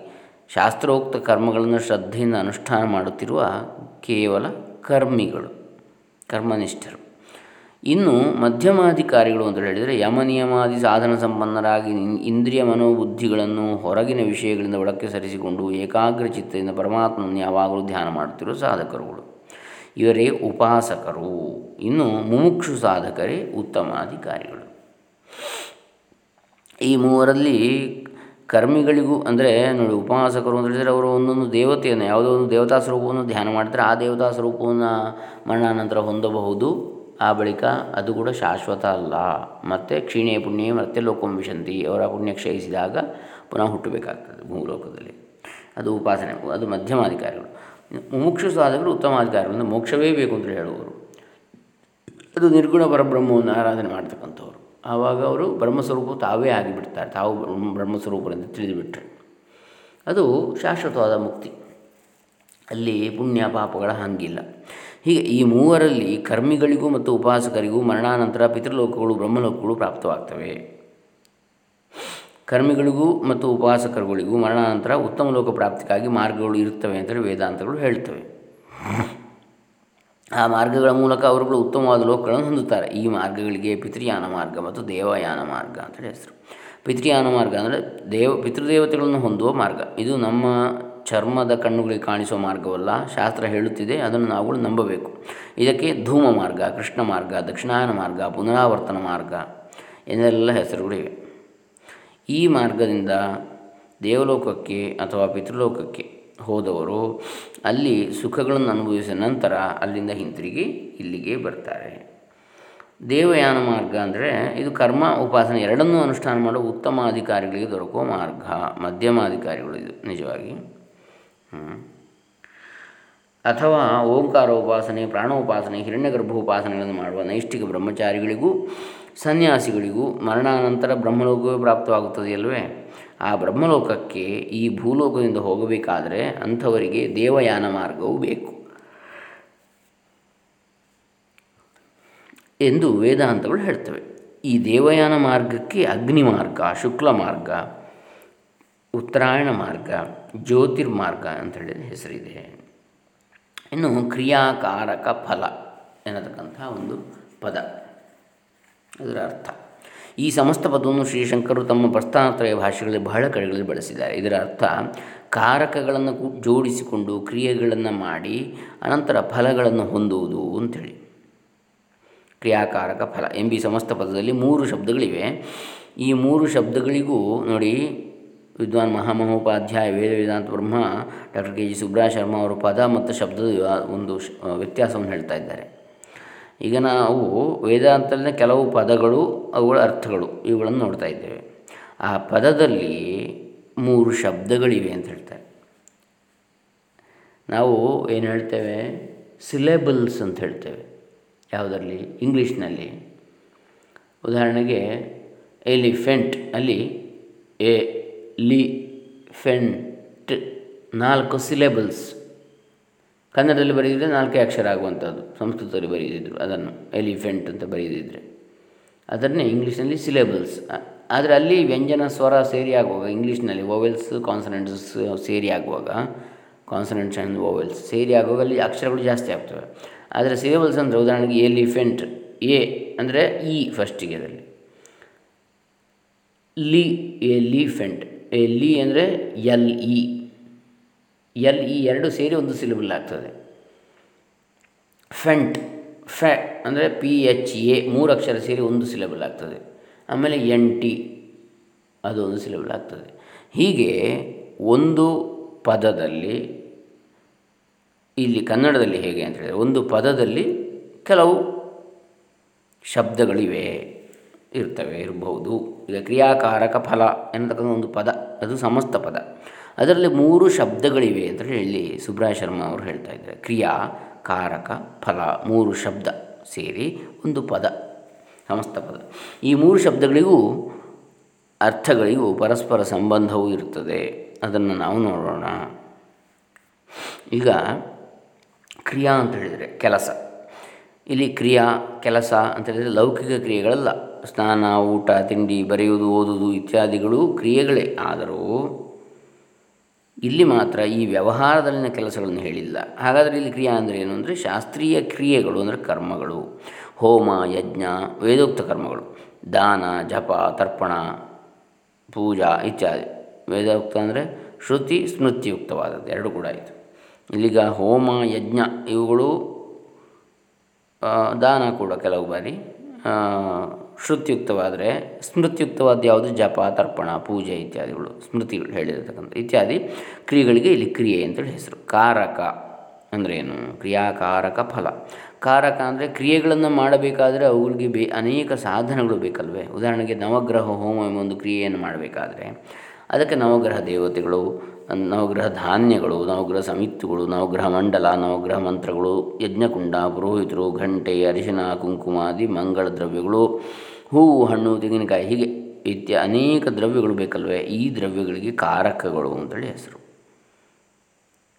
ಶಾಸ್ತ್ರೋಕ್ತ ಕರ್ಮಗಳನ್ನು ಶ್ರದ್ಧೆಯಿಂದ ಅನುಷ್ಠಾನ ಮಾಡುತ್ತಿರುವ ಕೇವಲ ಕರ್ಮಿಗಳು, ಕರ್ಮನಿಷ್ಠರು. ಇನ್ನು ಮಧ್ಯಮಾಧಿಕಾರಿಗಳು ಅಂತ ಹೇಳಿದರೆ ಯಮನಿಯಮಾದಿ ಸಾಧನ ಸಂಪನ್ನರಾಗಿ ಇಂದ್ರಿಯ ಮನೋಬುದ್ಧಿಗಳನ್ನು ಹೊರಗಿನ ವಿಷಯಗಳಿಂದ ಒಳಕ್ಕೆ ಸರಿಸಿಕೊಂಡು ಏಕಾಗ್ರ ಚಿತ್ತದಿಂದ ಪರಮಾತ್ಮನ ಯಾವಾಗಲೂ ಧ್ಯಾನ ಮಾಡುತ್ತಿರುವ ಸಾಧಕರುಗಳು. ಇವರೇ ಉಪಾಸಕರು. ಇನ್ನು ಮುಮುಕ್ಷು ಸಾಧಕರೇ ಉತ್ತಮಾಧಿಕಾರಿಗಳು. ಈ ಮೂವರಲ್ಲಿ ಕರ್ಮಿಗಳಿಗೂ ಅಂದರೆ ನೋಡಿ ಉಪವಾಸಕರು ಅಂತ ಹೇಳಿದರೆ ಅವರು ಒಂದೊಂದು ದೇವತೆಯನ್ನು, ಯಾವುದೋ ಒಂದು ದೇವತಾ ಸ್ವರೂಪವನ್ನು ಧ್ಯಾನ ಮಾಡಿದರೆ ಆ ದೇವತಾ ಸ್ವರೂಪವನ್ನು ಮರಣಾನಂತರ ಹೊಂದಬಹುದು. ಆ ಬಳಿಕ ಅದು ಕೂಡ ಶಾಶ್ವತ ಅಲ್ಲ. ಮತ್ತು ಕ್ಷೀಣೆ ಪುಣ್ಯ ಮತ್ತೆ ಲೋಕಂಬಿಶಂತಿ ಅವರ ಪುಣ್ಯ ಕ್ಷಯಿಸಿದಾಗ ಪುನಃ ಹುಟ್ಟಬೇಕಾಗ್ತದೆ ಭೂಲೋಕದಲ್ಲಿ. ಅದು ಉಪಾಸನೆ, ಅದು ಮಧ್ಯಮಾಧಿಕಾರಿಗಳು ಮುಮುಕ್ಷು ಸಾಧಕರು ಉತ್ತಮ ಅಂದರೆ ಮೋಕ್ಷವೇ ಬೇಕು ಅಂತ ಹೇಳುವವರು. ಅದು ನಿರ್ಗುಣ ಪರಬ್ರಹ್ಮವನ್ನು ಆರಾಧನೆ ಮಾಡ್ತಕ್ಕಂಥವ್ರು. ಆವಾಗ ಅವರು ಬ್ರಹ್ಮಸ್ವರೂಪ ತಾವೇ ಆಗಿಬಿಡ್ತಾರೆ, ತಾವು ಬ್ರಹ್ಮಸ್ವರೂಪರಿಂದ ತಿಳಿದುಬಿಟ್ರೆ. ಅದು ಶಾಶ್ವತವಾದ ಮುಕ್ತಿ. ಅಲ್ಲಿ ಪುಣ್ಯ ಪಾಪಗಳ ಹಂಗಿಲ್ಲ. ಹೀಗೆ ಈ ಮೂವರಲ್ಲಿ ಕರ್ಮಿಗಳಿಗೂ ಮತ್ತು ಉಪಾಸಕರಿಗೂ ಮರಣಾನಂತರ ಪಿತೃಲೋಕಗಳು, ಬ್ರಹ್ಮಲೋಕಗಳು ಪ್ರಾಪ್ತವಾಗ್ತವೆ. ಕರ್ಮಿಗಳಿಗೂ ಮತ್ತು ಉಪಾಸಕರುಗಳಿಗೂ ಮರಣಾನಂತರ ಉತ್ತಮ ಲೋಕ ಪ್ರಾಪ್ತಿಗಾಗಿ ಮಾರ್ಗಗಳು ಇರುತ್ತವೆ ಅಂತೇಳಿ ವೇದಾಂತಗಳು ಹೇಳ್ತವೆ. ಆ ಮಾರ್ಗಗಳ ಮೂಲಕ ಅವರುಗಳು ಉತ್ತಮವಾದ ಲೋಕಗಳನ್ನು ಹೊಂದುತ್ತಾರೆ. ಈ ಮಾರ್ಗಗಳಿಗೆ ಪಿತೃಯಾನ ಮಾರ್ಗ ಮತ್ತು ದೇವಯಾನ ಮಾರ್ಗ ಅಂತೇಳಿ ಹೆಸರು. ಪಿತೃಯಾನ ಮಾರ್ಗ ಅಂದರೆ ದೇವ, ಪಿತೃದೇವತೆಗಳನ್ನು ಹೊಂದುವ ಮಾರ್ಗ. ಇದು ನಮ್ಮ ಚರ್ಮದ ಕಣ್ಣುಗಳಿಗೆ ಕಾಣಿಸುವ ಮಾರ್ಗವಲ್ಲ, ಶಾಸ್ತ್ರ ಹೇಳುತ್ತಿದೆ, ಅದನ್ನು ನಾವುಗಳು ನಂಬಬೇಕು. ಇದಕ್ಕೆ ಧೂಮ ಮಾರ್ಗ, ಕೃಷ್ಣ ಮಾರ್ಗ, ದಕ್ಷಿಣಾಯನ ಮಾರ್ಗ, ಪುನರಾವರ್ತನ ಮಾರ್ಗ ಎನ್ನೆಲ್ಲ ಹೆಸರುಗಳಿವೆ ಈ ಮಾರ್ಗದಿಂದ ದೇವಲೋಕಕ್ಕೆ ಅಥವಾ ಪಿತೃಲೋಕಕ್ಕೆ ಹೋದವರು ಅಲ್ಲಿ ಸುಖಗಳನ್ನು ಅನುಭವಿಸಿದ ನಂತರ ಅಲ್ಲಿಂದ ಹಿಂತಿರುಗಿ ಇಲ್ಲಿಗೆ ಬರ್ತಾರೆ. ದೇವಯಾನ ಮಾರ್ಗ ಅಂದರೆ ಇದು ಕರ್ಮ, ಉಪಾಸನೆ ಎರಡನ್ನೂ ಅನುಷ್ಠಾನ ಮಾಡುವ ಉತ್ತಮ ಅಧಿಕಾರಿಗಳಿಗೆ ದೊರಕುವ ಮಾರ್ಗ, ಮಧ್ಯಮಾಧಿಕಾರಿಗಳು ಇದು ನಿಜವಾಗಿ. ಅಥವಾ ಓಂಕಾರ ಉಪಾಸನೆ ಪ್ರಾಣೋಪಾಸನೆ ಹಿರಣ್ಯಗರ್ಭೋಪಾಸನೆಗಳನ್ನು ಮಾಡುವ ನೈಷ್ಠಿಕ ಬ್ರಹ್ಮಚಾರಿಗಳಿಗೂ, ಸನ್ಯಾಸಿಗಳಿಗೂ ಮರಣಾನಂತರ ಬ್ರಹ್ಮಲೋಕವೇ ಪ್ರಾಪ್ತವಾಗುತ್ತದೆಯಲ್ವೇ ಆ ಬ್ರಹ್ಮಲೋಕಕ್ಕೆ ಈ ಭೂಲೋಕದಿಂದ ಹೋಗಬೇಕಾದರೆ ಅಂಥವರಿಗೆ ದೇವಯಾನ ಮಾರ್ಗವು ಬೇಕು. ಎಂದು ವೇದಾಂತಗಳು ಹೇಳ್ತವೆ. ಈ ದೇವಯಾನ ಮಾರ್ಗಕ್ಕೆ ಅಗ್ನಿ ಮಾರ್ಗ ಶುಕ್ಲ ಮಾರ್ಗ ಉತ್ತರಾಯಣ ಮಾರ್ಗ, ಜ್ಯೋತಿರ್ಮಾರ್ಗ ಅಂತೇಳಿ ಹೆಸರಿದೆ. ಇನ್ನು ಕ್ರಿಯಾಕಾರಕ ಫಲ ಎನ್ನತಕ್ಕಂತಹ ಒಂದು ಪದ. ಅದರ ಅರ್ಥ. ಈ ಸಮಸ್ತ ಪದವನ್ನು ಶ್ರೀಶಂಕರು ತಮ್ಮ ಪ್ರಸ್ಥಾನತ್ರಯ ಭಾಷೆಗಳಲ್ಲಿ ಬಹಳ ಕಡೆಗಳಲ್ಲಿ ಬಳಸಿದ್ದಾರೆ. ಇದರ ಅರ್ಥ, ಕಾರಕಗಳನ್ನು ಜೋಡಿಸಿಕೊಂಡು ಕ್ರಿಯೆಗಳನ್ನು ಮಾಡಿ ಅನಂತರ ಫಲಗಳನ್ನು ಹೊಂದುವುದು ಅಂಥೇಳಿ ಕ್ರಿಯಾಕಾರಕ ಫಲ. ಎಂಬಿ ಸಮಸ್ತ ಪದದಲ್ಲಿ ಮೂರು ಶಬ್ದಗಳಿವೆ. ಈ ಮೂರು ಶಬ್ದಗಳಿಗೂ ನೋಡಿ ವಿದ್ವಾನ್ ಮಹಾಮಹೋಪಾಧ್ಯಾಯ ವೇದ ವೇದಾಂತ ಬ್ರಹ್ಮ doctor K G Subra Sharma ಅವರು ಪದ ಮತ್ತು ಶಬ್ದದ ಒಂದು ವ್ಯತ್ಯಾಸವನ್ನು ಹೇಳ್ತಾ ಇದ್ದಾರೆ. ಈಗ ನಾವು ವೇದಾಂತದಲ್ಲಿನ ಕೆಲವು ಪದಗಳು, ಅವುಗಳ ಅರ್ಥಗಳು, ಇವುಗಳನ್ನು ನೋಡ್ತಾ ಇದ್ದೇವೆ. ಆ ಪದದಲ್ಲಿ ಮೂರು ಶಬ್ದಗಳಿವೆ ಅಂತ ಹೇಳ್ತಾರೆ. ನಾವು ಏನು ಹೇಳ್ತೇವೆ? ಸಿಲೆಬಲ್ಸ್ ಅಂತ ಹೇಳ್ತೇವೆ. ಯಾವುದರಲ್ಲಿ? ಇಂಗ್ಲೀಷ್ನಲ್ಲಿ. ಉದಾಹರಣೆಗೆ ಎಲಿಫೆಂಟ್ ಅಲ್ಲಿ ಎ ಲಿ ಫೆಂಟ್ ನಾಲ್ಕು ಸಿಲೆಬಲ್ಸ್. ಕನ್ನಡದಲ್ಲಿ ಬರೆದಿದ್ದರೆ ನಾಲ್ಕೇ ಅಕ್ಷರ ಆಗುವಂಥದ್ದು, ಸಂಸ್ಕೃತದಲ್ಲಿ ಬರೆದಿದ್ದರು ಅದನ್ನು ಎಲಿಫೆಂಟ್ ಅಂತ ಬರೆದಿದ್ದರೆ ಅದನ್ನೇ ಇಂಗ್ಲೀಷ್ನಲ್ಲಿ ಸಿಲೆಬಲ್ಸ್. ಆದರೆ ಅಲ್ಲಿ ವ್ಯಂಜನ ಸ್ವರ ಸೇರಿ ಆಗುವಾಗ, ಇಂಗ್ಲೀಷ್ನಲ್ಲಿ ವೋವೆಲ್ಸ್, ಕಾನ್ಸನೆಂಟ್ಸ್ ಸೇರಿ ಆಗುವಾಗ, ಕಾನ್ಸನೆಂಟ್ಸ್ ಆ್ಯಂಡ್ ವೋವೆಲ್ಸ್ ಸೇರಿ ಆಗುವಾಗ ಅಲ್ಲಿ ಅಕ್ಷರಗಳು ಜಾಸ್ತಿ ಆಗ್ತವೆ. ಆದರೆ ಸಿಲೆಬಲ್ಸ್ ಅಂದರೆ ಉದಾಹರಣೆಗೆ ಎಲಿಫೆಂಟ್, ಎ ಅಂದರೆ ಇ ಫಸ್ಟಿಗೆ ಅದರಲ್ಲಿ. ಲಿ, ಎಲಿಫೆಂಟ್. ಲಿ ಅಂದರೆ ಎಲ್ ಇ. ಎಲ್ ಇ ಎರಡು ಸೇರಿ ಒಂದು ಸಿಲೆಬಲ್ ಆಗ್ತದೆ. ಫೆಂಟ್, ಫೆ ಅಂದರೆ ಪಿ ಎಚ್ ಎ ಮೂರು ಅಕ್ಷರ ಸೇರಿ ಒಂದು ಸಿಲೆಬಲ್ ಆಗ್ತದೆ. ಆಮೇಲೆ ಎನ್ ಟಿ ಅದು ಒಂದು ಸಿಲೆಬಲ್ ಆಗ್ತದೆ. ಹೀಗೆ ಒಂದು ಪದದಲ್ಲಿ ಇಲ್ಲಿ ಕನ್ನಡದಲ್ಲಿ ಹೇಗೆ ಅಂತ ಹೇಳಿದರೆ ಒಂದು ಪದದಲ್ಲಿ ಕೆಲವು ಶಬ್ದಗಳಿವೆ. ಇರ್ತವೆ, ಇರಬಹುದು. ಈಗ ಕ್ರಿಯಾಕಾರಕ ಫಲ ಎನ್ನತಕ್ಕಂಥ ಒಂದು ಪದ, ಅದು ಸಮಸ್ತ ಪದ. ಅದರಲ್ಲಿ ಮೂರು ಶಬ್ದಗಳಿವೆ ಅಂತ ಹೇಳಿ ಸುಬ್ರಾಯ ಶರ್ಮಾ ಅವರು ಹೇಳ್ತಾ ಇದ್ದಾರೆ. ಕ್ರಿಯಾ, ಕಾರಕ, ಫಲ, ಮೂರು ಶಬ್ದ ಸೇರಿ ಒಂದು ಪದ, ಸಮಸ್ತ ಪದ. ಈ ಮೂರು ಶಬ್ದಗಳಿಗೂ ಅರ್ಥಗಳಿಗೂ ಪರಸ್ಪರ ಸಂಬಂಧವೂ ಇರುತ್ತದೆ ಅದನ್ನು ನಾವು ನೋಡೋಣ. ಈಗ ಕ್ರಿಯಾ ಅಂತ ಹೇಳಿದರೆ ಕೆಲಸ. ಇಲ್ಲಿ ಕ್ರಿಯಾ, ಕೆಲಸ ಅಂತ ಹೇಳಿದರೆ ಲೌಕಿಕ ಕ್ರಿಯೆಗಳಲ್ಲ. ಸ್ನಾನ, ಊಟ, ತಿಂಡಿ, ಬರೆಯುವುದು, ಓದುವುದು ಇತ್ಯಾದಿಗಳು ಕ್ರಿಯೆಗಳೇ. ಆದರೂ ಇಲ್ಲಿ ಮಾತ್ರ ಈ ವ್ಯವಹಾರದಲ್ಲಿನ ಕೆಲಸಗಳನ್ನು ಹೇಳಿಲ್ಲ. ಹಾಗಾದರೆ ಇಲ್ಲಿ ಕ್ರಿಯಾ ಅಂದರೆ ಏನು ಅಂದರೆ ಶಾಸ್ತ್ರೀಯ ಕ್ರಿಯೆಗಳು ಅಂದರೆ ಕರ್ಮಗಳು. ಹೋಮ, ಯಜ್ಞ, ವೇದೋಕ್ತ ಕರ್ಮಗಳು. ದಾನ, ಜಪ, ತರ್ಪಣ, ಪೂಜಾ ಇತ್ಯಾದಿ. ವೇದೋಕ್ತ ಅಂದರೆ ಶ್ರುತಿ, ಸ್ಮೃತಿಯುಕ್ತವಾದದ್ದು. ಎರಡು ಕೂಡ ಆಯಿತು. ಇಲ್ಲಿಗ ಹೋಮ, ಯಜ್ಞ ಇವುಗಳು ದಾನ ಕೂಡ ಕೆಲವು ಬಾರಿ ಶ್ರುತಿಯುಕ್ತವಾದರೆ ಸ್ಮೃತಿಯುಕ್ತವಾದ ಯಾವುದು? ಜಪ, ತರ್ಪಣ, ಪೂಜೆ ಇತ್ಯಾದಿಗಳು. ಸ್ಮೃತಿಗಳು ಹೇಳಿರತಕ್ಕಂಥ ಇತ್ಯಾದಿ. ಕ್ರಿಯೆಗಳಿಗೆ ಇಲ್ಲಿ ಕ್ರಿಯೆ ಅಂತೇಳಿ ಹೆಸರು. ಕಾರಕ ಅಂದರೆ ಏನು? ಕ್ರಿಯಾಕಾರಕ ಫಲ. ಕಾರಕ ಅಂದರೆ ಕ್ರಿಯೆಗಳನ್ನು ಮಾಡಬೇಕಾದರೆ ಅವುಗಳಿಗೆ ಬೇ ಅನೇಕ ಸಾಧನಗಳು ಬೇಕಲ್ವೇ? ಉದಾಹರಣೆಗೆ ನವಗ್ರಹ, ಹೋಮ ಎಂಬ ಒಂದು ಕ್ರಿಯೆಯನ್ನು ಮಾಡಬೇಕಾದ್ರೆ ಅದಕ್ಕೆ ನವಗ್ರಹ ದೇವತೆಗಳು ನವಗ್ರಹ ಧಾನ್ಯಗಳು, ನವಗ್ರಹ ಸಮಿತಿಗಳು, ನವಗ್ರಹ ಮಂಡಲ, ನವಗ್ರಹ ಮಂತ್ರಗಳು, ಯಜ್ಞಕುಂಡ, ಪುರೋಹಿತರು, ಘಂಟೆ, ಅರಿಶಿನ ಕುಂಕುಮಾದಿ ಮಂಗಳ ದ್ರವ್ಯಗಳು ಹೂವು ಹಣ್ಣು ತೆಂಗಿನಕಾಯಿ ಹೀಗೆ ಇತ್ಯ ಅನೇಕ ದ್ರವ್ಯಗಳು ಬೇಕಲ್ವೇ? ಈ ದ್ರವ್ಯಗಳಿಗೆ ಕಾರಕಗಳು ಅಂತೇಳಿ ಹೆಸರು.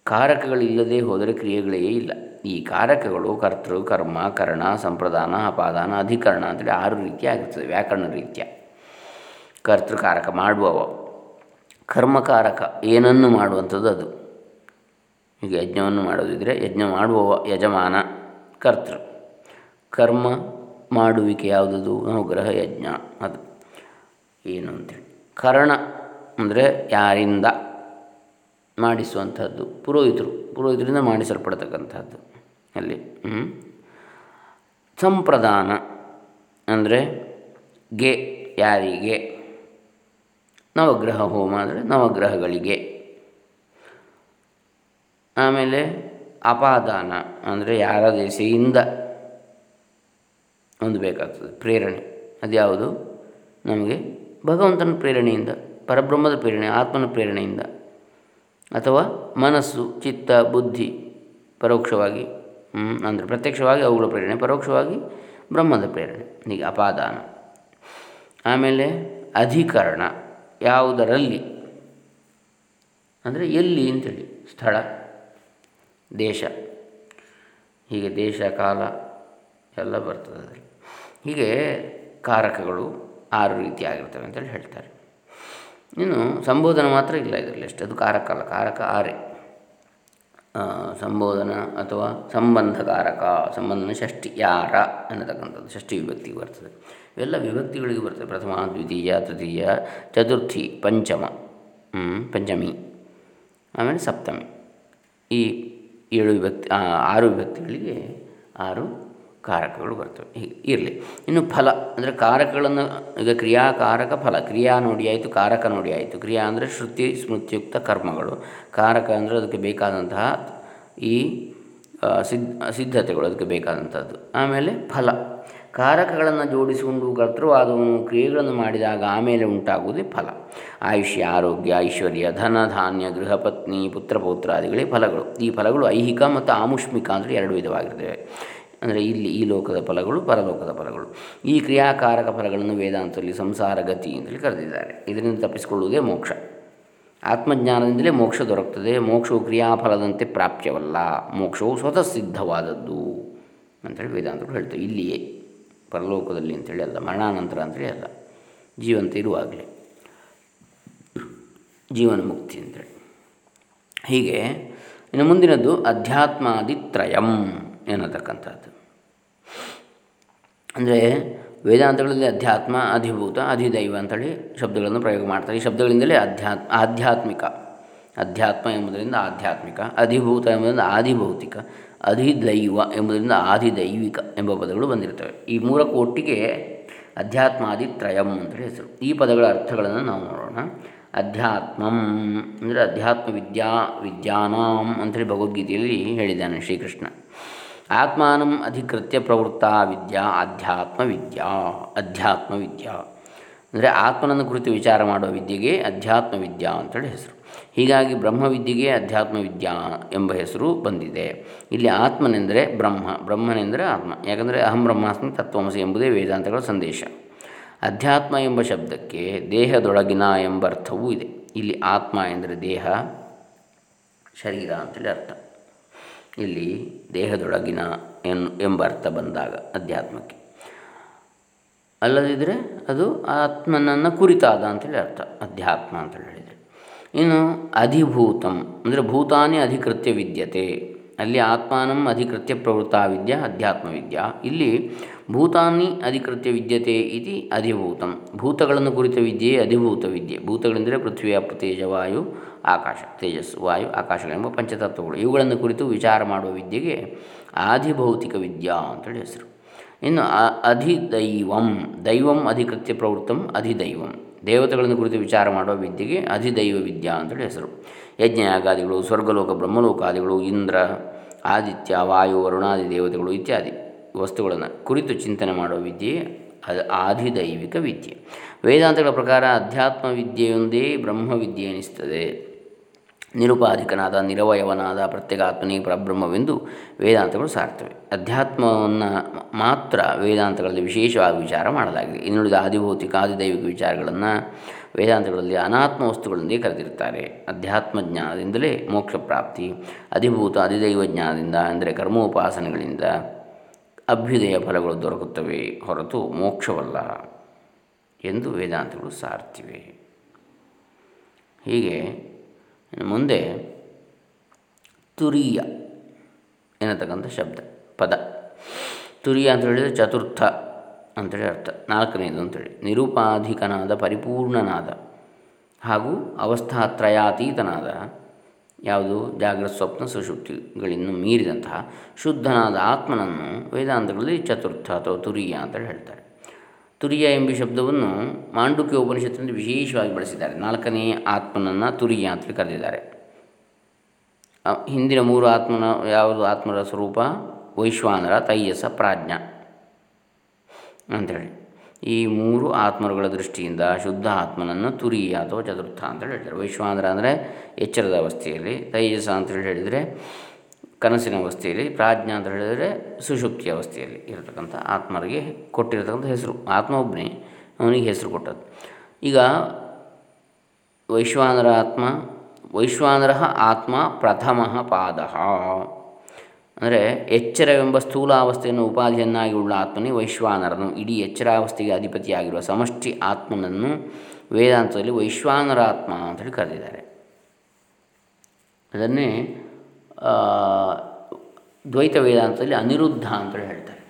ಕಾರಕಗಳಿಲ್ಲದೆ ಹೋದರೆ ಕ್ರಿಯೆಗಳೇ ಇಲ್ಲ. ಈ ಕಾರಕಗಳು ಕರ್ತೃ, ಕರ್ಮ, ಕರ್ಣ, ಸಂಪ್ರದಾನ, ಅಪಾದಾನ, ಅಧಿಕರಣ ಅಂತೇಳಿ ಆರು ರೀತಿ ಆಗಿರ್ತದೆ, ವ್ಯಾಕರಣ ರೀತ್ಯ. ಕರ್ತೃಕಾರಕ ಮಾಡುವವ. ಕರ್ಮಕಾರಕ ಏನನ್ನು ಮಾಡುವಂಥದ್ದು ಅದು? ಈಗ ಯಜ್ಞವನ್ನು ಮಾಡೋದಿದ್ದರೆ ಯಜ್ಞ ಮಾಡುವವ, ಯಜಮಾನ, ಕರ್ತೃ. ಕರ್ಮ ಮಾಡುವಿಕೆ ಯಾವುದದು? ನವಗ್ರಹ ಯಜ್ಞ ಅದು ಏನು ಅಂತೇಳಿ. ಕರಣ ಅಂದರೆ ಯಾರಿಂದ ಮಾಡಿಸುವಂಥದ್ದು? ಪುರೋಹಿತರು. ಪುರೋಹಿತರಿಂದ ಮಾಡಿಸಲ್ಪಡ್ತಕ್ಕಂಥದ್ದು. ಅಲ್ಲಿ ಸಂಪ್ರದಾನ ಅಂದರೆ ಗೆ, ಯಾರಿಗೆ? ನವಗ್ರಹ ಹೋಮ ಅಂದರೆ ನವಗ್ರಹಗಳಿಗೆ. ಆಮೇಲೆ ಅಪಾದಾನ ಅಂದರೆ ಯಾರ ದೇಶೆಯಿಂದ ಒಂದು ಬೇಕಾಗ್ತದೆ. ಪ್ರೇರಣೆ. ಅದ್ಯಾವುದು? ನಮಗೆ ಭಗವಂತನ ಪ್ರೇರಣೆಯಿಂದ, ಪರಬ್ರಹ್ಮದ ಪ್ರೇರಣೆ, ಆತ್ಮನ ಪ್ರೇರಣೆಯಿಂದ ಅಥವಾ ಮನಸ್ಸು, ಚಿತ್ತ, ಬುದ್ಧಿ ಪರೋಕ್ಷವಾಗಿ ಅಂದರೆ ಪ್ರತ್ಯಕ್ಷವಾಗಿ ಅವುಗಳ ಪ್ರೇರಣೆ, ಪರೋಕ್ಷವಾಗಿ ಬ್ರಹ್ಮದ ಪ್ರೇರಣೆ. ಹೀಗೆ ಅಪಾದಾನ. ಆಮೇಲೆ ಅಧಿಕರಣ. ಯಾವುದರಲ್ಲಿ? ಅಂದರೆ ಎಲ್ಲಿ ಅಂತೇಳಿ. ಸ್ಥಳ. ದೇಶ. ಹೀಗೆ ದೇಶ, ಕಾಲ ಎಲ್ಲ ಬರ್ತದೆ ಅದರಲ್ಲಿ. ಹೀಗೆ ಕಾರಕಗಳು ಆರು ರೀತಿಯಾಗಿರ್ತವೆ ಅಂತೇಳಿ ಹೇಳ್ತಾರೆ. ಇನ್ನು ಸಂಬೋಧನ ಮಾತ್ರ ಇಲ್ಲ ಇದರಲ್ಲಿ ಅಷ್ಟೇ, ಅದು ಕಾರಕ ಅಲ್ಲ, ಕಾರಕ ಆರೆ. ಸಂಬೋಧನ ಅಥವಾ ಸಂಬಂಧಕಾರಕ, ಸಂಬಂಧನ ಷಷ್ಠಿ, ಯಾರ ಅನ್ನತಕ್ಕಂಥದ್ದು, ಷಷ್ಠಿ ವಿಭಕ್ತಿಗೆ ಬರ್ತದೆ. ಇವೆಲ್ಲ ವಿಭಕ್ತಿಗಳಿಗೆ ಬರ್ತದೆ. ಪ್ರಥಮ, ದ್ವಿತೀಯ, ತೃತೀಯ, ಚತುರ್ಥಿ, ಪಂಚಮ ಪಂಚಮಿ, ಆಮೇಲೆ ಸಪ್ತಮಿ. ಈ ಏಳು ವಿಭಕ್ತಿ ಆರು ವಿಭಕ್ತಿಗಳಿಗೆ ಆರು ಕಾರಕಗಳು ಬರ್ತವೆ. ಹೀಗೆ ಇರಲಿ. ಇನ್ನು ಫಲ, ಅಂದರೆ ಕಾರಕಗಳನ್ನು, ಈಗ ಕ್ರಿಯಾಕಾರಕ ಫಲ. ಕ್ರಿಯಾ ನೋಡಿ ಆಯಿತು, ಕಾರಕ ನೋಡಿ ಆಯಿತು. ಕ್ರಿಯಾ ಅಂದರೆ ಶ್ರುತಿ, ಸ್ಮೃತಿಯುಕ್ತ ಕರ್ಮಗಳು. ಕಾರಕ ಅಂದರೆ ಅದಕ್ಕೆ ಬೇಕಾದಂತಹ ಈ ಸಿದ್ಧ ಸಿದ್ಧತೆಗಳು, ಅದಕ್ಕೆ ಬೇಕಾದಂಥದ್ದು. ಆಮೇಲೆ ಫಲ. ಕಾರಕಗಳನ್ನು ಜೋಡಿಸಿಕೊಂಡು ಕರ್ತೃವಾದವನು ಕ್ರಿಯೆಗಳನ್ನು ಮಾಡಿದಾಗ ಆಮೇಲೆ ಉಂಟಾಗುವುದೇ ಫಲ. ಆಯುಷ್ಯ, ಆರೋಗ್ಯ, ಐಶ್ವರ್ಯ, ಧನ, ಧಾನ್ಯ, ಗೃಹಪತ್ನಿ ಪುತ್ರ ಪೌತ್ರಾದಿಗಳೇ ಫಲಗಳು. ಈ ಫಲಗಳು ಐಹಿಕ ಮತ್ತು ಆಮುಷ್ಮಿಕ ಅಂದರೆ ಎರಡು ವಿಧವಾಗಿರ್ತವೆ. ಅಂದರೆ ಇಲ್ಲಿ ಈ ಲೋಕದ ಫಲಗಳು, ಪರಲೋಕದ ಫಲಗಳು. ಈ ಕ್ರಿಯಾಕಾರಕ ಫಲಗಳನ್ನು ವೇದಾಂತದಲ್ಲಿ ಸಂಸಾರ ಗತಿ ಅಂತೇಳಿ ಕರೆದಿದ್ದಾರೆ. ಇದರಿಂದ ತಪ್ಪಿಸಿಕೊಳ್ಳುವುದೇ ಮೋಕ್ಷ. ಆತ್ಮಜ್ಞಾನದಿಂದಲೇ ಮೋಕ್ಷ ದೊರಕ್ತದೆ. ಮೋಕ್ಷವು ಕ್ರಿಯಾಫಲದಂತೆ ಪ್ರಾಪ್ಯವಲ್ಲ ಮೋಕ್ಷವು ಸ್ವತಃ ಸಿದ್ಧವಾದದ್ದು ಅಂತೇಳಿ ವೇದಾಂತಗಳು ಹೇಳ್ತವೆ. ಇಲ್ಲಿಯೇ, ಪರಲೋಕದಲ್ಲಿ ಅಂತೇಳಿ ಅಲ್ಲ, ಮರಣಾನಂತರ ಅಂತೇಳಿ ಅಲ್ಲ, ಜೀವಂತ ಇರುವಾಗಲೇ. ಜೀವನ ಮುಕ್ತಿ ಅಂತೇಳಿ. ಹೀಗೆ ಇನ್ನು ಮುಂದಿನದ್ದು ಅಧ್ಯಾತ್ಮಾದಿತ್ರಯಂ ಎನ್ನತಕ್ಕಂಥದ್ದು. ಅಂದರೆ ವೇದಾಂತಗಳಲ್ಲಿ ಅಧ್ಯಾತ್ಮ, ಅಧಿಭೂತ, ಅಧಿದೈವ ಅಂತೇಳಿ ಶಬ್ದಗಳನ್ನು ಪ್ರಯೋಗ ಮಾಡ್ತಾರೆ. ಈ ಶಬ್ದಗಳಿಂದಲೇ ಅಧ್ಯಾತ್, ಆಧ್ಯಾತ್ಮಿಕ. ಅಧ್ಯಾತ್ಮ ಎಂಬುದರಿಂದ ಆಧ್ಯಾತ್ಮಿಕ, ಅಧಿಭೂತ ಎಂಬುದರಿಂದ ಆದಿಭೌತಿಕ ಅಧಿದೈವ ಎಂಬುದರಿಂದ ಆದಿದೈವಿಕ ಎಂಬ ಪದಗಳು ಬಂದಿರ್ತವೆ ಈ ಮೂರಕ್ಕೂ ಒಟ್ಟಿಗೆ ಅಧ್ಯಾತ್ಮಾದಿತ್ರಯಂ ಅಂತೇಳಿ ಹೆಸರು. ಈ ಪದಗಳ ಅರ್ಥಗಳನ್ನು ನಾವು ನೋಡೋಣ. ಅಧ್ಯಾತ್ಮಂ ಅಂದರೆ ಅಧ್ಯಾತ್ಮ ವಿದ್ಯಾ ವಿದ್ಯಾನಾಂ ಅಂತೇಳಿ ಭಗವದ್ಗೀತೆಯಲ್ಲಿ ಹೇಳಿದ್ದಾನೆ ಶ್ರೀಕೃಷ್ಣ. ಆತ್ಮಾನಂ ಅಧಿಕೃತ್ಯ ಪ್ರವೃತ್ತ ವಿದ್ಯಾ ಅಧ್ಯಾತ್ಮ ವಿದ್ಯಾ ಅಧ್ಯಾತ್ಮ ವಿದ್ಯಾ ಅಂದರೆ ಆತ್ಮನನ್ನು ಕುರಿತು ವಿಚಾರ ಮಾಡುವ ವಿದ್ಯೆಗೆ ಅಧ್ಯಾತ್ಮ ವಿದ್ಯಾ ಅಂತೇಳಿ ಹೆಸರು. ಹೀಗಾಗಿ ಬ್ರಹ್ಮವಿದ್ಯೆಗೆ ಅಧ್ಯಾತ್ಮ ವಿದ್ಯಾ ಎಂಬ ಹೆಸರು ಬಂದಿದೆ. ಇಲ್ಲಿ ಆತ್ಮನೆಂದರೆ ಬ್ರಹ್ಮ, ಬ್ರಹ್ಮನೆಂದರೆ ಆತ್ಮ. ಯಾಕಂದರೆ ಅಹಂ ಬ್ರಹ್ಮಾಸ್ಮಿ ತತ್ವಮಸಿ ಎಂಬುದೇ ವೇದಾಂತಗಳ ಸಂದೇಶ. ಅಧ್ಯಾತ್ಮ ಎಂಬ ಶಬ್ದಕ್ಕೆ ದೇಹದೊಳಗಿನ ಎಂಬ ಅರ್ಥವೂ ಇದೆ. ಇಲ್ಲಿ ಆತ್ಮ ಎಂದರೆ ದೇಹ, ಶರೀರ ಅಂತೇಳಿ ಅರ್ಥ. ಇಲ್ಲಿ ದೇಹದೊಳಗಿನ ಎನ್, ಎಂಬ ಅರ್ಥ ಬಂದಾಗ ಅಧ್ಯಾತ್ಮಕ್ಕೆ. ಅಲ್ಲದಿದ್ದರೆ ಅದು ಆತ್ಮನನ್ನು ಕುರಿತಾದ ಅಂತೇಳಿ ಅರ್ಥ, ಅಧ್ಯಾತ್ಮ ಅಂತೇಳಿ ಹೇಳಿದರೆ. ಇನ್ನು ಅಧಿಭೂತಂ, ಅಂದರೆ ಭೂತಾನಿ ಅಧಿಕೃತ್ಯ ವಿದ್ಯತೆ ಅಲ್ಲಿ ಆತ್ಮಾನಂ ಅಧಿಕೃತ್ಯ ಪ್ರವೃತ್ತ ವಿದ್ಯಾ ಅಧ್ಯಾತ್ಮ ವಿದ್ಯಾ ಇಲ್ಲಿ ಭೂತಾನಿ ಅಧಿಕೃತ್ಯ ವಿದ್ಯತೆ ಇತಿ ಅಧಿಭೂತಂ. ಭೂತಗಳನ್ನು ಕುರಿತ ವಿದ್ಯೆ ಅಧಿಭೂತ ವಿದ್ಯೆ. ಭೂತಗಳೆಂದರೆ ಪೃಥ್ವಿ ಅಪ್ಪ ತೇಜ ವಾಯು ಆಕಾಶ. ತೇಜಸ್ಸು, ವಾಯು, ಆಕಾಶಗಳೆಂಬ ಪಂಚತತ್ವಗಳು. ಇವುಗಳನ್ನು ಕುರಿತು ವಿಚಾರ ಮಾಡುವ ವಿದ್ಯೆಗೆ ಆಧಿಭೌತಿಕ ವಿದ್ಯಾ ಅಂತೇಳಿ ಹೆಸರು. ಇನ್ನು ಅಧಿದೈವಂ. ದೈವಂ ಅಧಿಕೃತ್ಯ ಪ್ರವೃತ್ತಂ ಅಧಿದೈವಂ. ದೇವತೆಗಳನ್ನು ಕುರಿತು ವಿಚಾರ ಮಾಡುವ ವಿದ್ಯೆಗೆ ಅಧಿದೈವ ವಿದ್ಯಾ ಅಂತೇಳಿ ಹೆಸರು. ಯಜ್ಞಯಾಗಾದಿಗಳು, ಸ್ವರ್ಗಲೋಕ, ಬ್ರಹ್ಮಲೋಕಾದಿಗಳು, ಇಂದ್ರ, ಆದಿತ್ಯ, ವಾಯು, ವರುಣಾದಿ ದೇವತೆಗಳು ಇತ್ಯಾದಿ. ವಸ್ತುಗಳನ್ನು ಕುರಿತು ಚಿಂತನೆ ಮಾಡುವ ವಿದ್ಯೆ, ಅದು ಆಧಿದೈವಿಕ ವಿದ್ಯೆ. ವೇದಾಂತಗಳ ಪ್ರಕಾರ ಅಧ್ಯಾತ್ಮ ವಿದ್ಯೆಯೊಂದೇ ಬ್ರಹ್ಮವಿದ್ಯೆ ಎನಿಸ್ತದೆ ನಿರುಪಾಧಿಕನಾದ, ನಿರವಯವನಾದ ಪ್ರತ್ಯೇಕಾತ್ಮನೇ ಪರಬ್ರಹ್ಮವೆಂದು ವೇದಾಂತಗಳು ಸಾರ್ತವೆ ಅಧ್ಯಾತ್ಮವನ್ನು ಮಾತ್ರ ವೇದಾಂತಗಳಲ್ಲಿ ವಿಶೇಷವಾಗಿ ವಿಚಾರ ಮಾಡಲಾಗಿದೆ. ಇನ್ನುಳಿದ ಆದಿಭೌತಿಕ, ಆದಿದೈವಿಕ ವಿಚಾರಗಳನ್ನು ವೇದಾಂತಗಳಲ್ಲಿ ಅನಾತ್ಮ ವಸ್ತುಗಳೊಂದಿಗೆ ಕರೆದಿರ್ತಾರೆ ಅಧ್ಯಾತ್ಮ ಜ್ಞಾನದಿಂದಲೇ ಮೋಕ್ಷ ಪ್ರಾಪ್ತಿ ಅಧಿಭೂತ, ಅಧಿದೈವ ಜ್ಞಾನದಿಂದ, ಅಂದರೆ ಕರ್ಮೋಪಾಸನೆಗಳಿಂದ ಅಭ್ಯುದಯ ಫಲಗಳು ದೊರಕುತ್ತವೆ ಹೊರತು ಮೋಕ್ಷವಲ್ಲ ಎಂದು ವೇದಾಂತಗಳು ಸಾರ್ತಿವೆ. ಹೀಗೆ ಮುಂದೆ ತುರಿಯ ಎನ್ನತಕ್ಕಂಥ ಶಬ್ದ, ಪದ. ತುರಿಯ ಅಂತ ಹೇಳಿದರೆ ಚತುರ್ಥ ಅಂತೇಳಿ ಅರ್ಥ. ನಾಲ್ಕನೇದು ಅಂತೇಳಿ ನಿರುಪಾಧಿಕನಾದ, ಪರಿಪೂರ್ಣನಾದ ಹಾಗೂ ಅವಸ್ಥಾತ್ರಯಾತೀತನಾದ ಯಾವುದು? ಜಾಗ್ರ ಸ್ವಪ್ನ ಸುಶುಕ್ತಿಗಳನ್ನು ಮೀರಿದಂತಹ ಶುದ್ಧನಾದ ಆತ್ಮನನ್ನು ವೇದಾಂತಗಳಲ್ಲಿ ಚತುರ್ಥ ಅಥವಾ ತುರಿಯ ಅಂತೇಳಿ ಹೇಳ್ತಾರೆ. ತುರಿಯ ಎಂಬ ಶಬ್ದವನ್ನು ಮಾಂಡುಕ್ಯ ಉಪನಿಷತ್ತಿನಲ್ಲಿ ವಿಶೇಷವಾಗಿ ಬಳಸಿದ್ದಾರೆ. ನಾಲ್ಕನೇ ಆತ್ಮನನ್ನು ತುರಿಯ ಅಂತೇಳಿ ಕರೆದಿದ್ದಾರೆ. ಹಿಂದಿನ ಮೂರು ಆತ್ಮನ ಯಾವುದು? ಆತ್ಮರ ಸ್ವರೂಪ ವೈಶ್ವಾನರ, ತೈಯಸ, ಪ್ರಾಜ್ಞ ಅಂಥೇಳಿ ಈ ಮೂರು ಆತ್ಮರುಗಳ ದೃಷ್ಟಿಯಿಂದ ಶುದ್ಧ ಆತ್ಮನನ್ನು ತುರಿಯ ಅಥವಾ ಚತುರ್ಥ ಅಂತ ಹೇಳ್ತಾರೆ. ವೈಶ್ವಾನರ ಅಂದರೆ ಎಚ್ಚರದ ಅವಸ್ಥೆಯಲ್ಲಿ, ತೈಜಸ ಅಂತೇಳಿ ಹೇಳಿದರೆ ಕನಸಿನ ಅವಸ್ಥೆಯಲ್ಲಿ, ಪ್ರಾಜ್ಞಾ ಅಂತ ಹೇಳಿದರೆ ಸುಷುಪ್ತಿ ಅವಸ್ಥೆಯಲ್ಲಿ ಇರತಕ್ಕಂಥ ಆತ್ಮರಿಗೆ ಕೊಟ್ಟಿರತಕ್ಕಂಥ ಹೆಸರು. ಆತ್ಮ ಒಬ್ಬನೇ ಅವನಿಗೆ ಹೆಸರು ಕೊಟ್ಟದ್ದು. ಈಗ ವೈಶ್ವಾನರ ಆತ್ಮ ವೈಶ್ವಾನರ ಆತ್ಮ ಪ್ರಥಮ ಪಾದ. ಅಂದರೆ ಎಚ್ಚರವೆಂಬ ಸ್ಥೂಲಾವಸ್ಥೆಯನ್ನು ಉಪಾಧಿಯನ್ನಾಗಿ ಉಳ್ಳ ಆತ್ಮನೇ ವೈಶ್ವಾನರನು. ಇಡೀ ಎಚ್ಚರಾವಸ್ಥೆಗೆ ಅಧಿಪತಿಯಾಗಿರುವ ಸಮಷ್ಟಿ ಆತ್ಮನನ್ನು ವೇದಾಂತದಲ್ಲಿ ವೈಶ್ವಾನರ ಆತ್ಮ ಅಂತೇಳಿ ಕರೆದಿದ್ದಾರೆ. ಅದನ್ನೇ ದ್ವೈತ ವೇದಾಂತದಲ್ಲಿ ಅನಿರುದ್ಧ ಅಂತೇಳಿ ಹೇಳ್ತಾರೆ.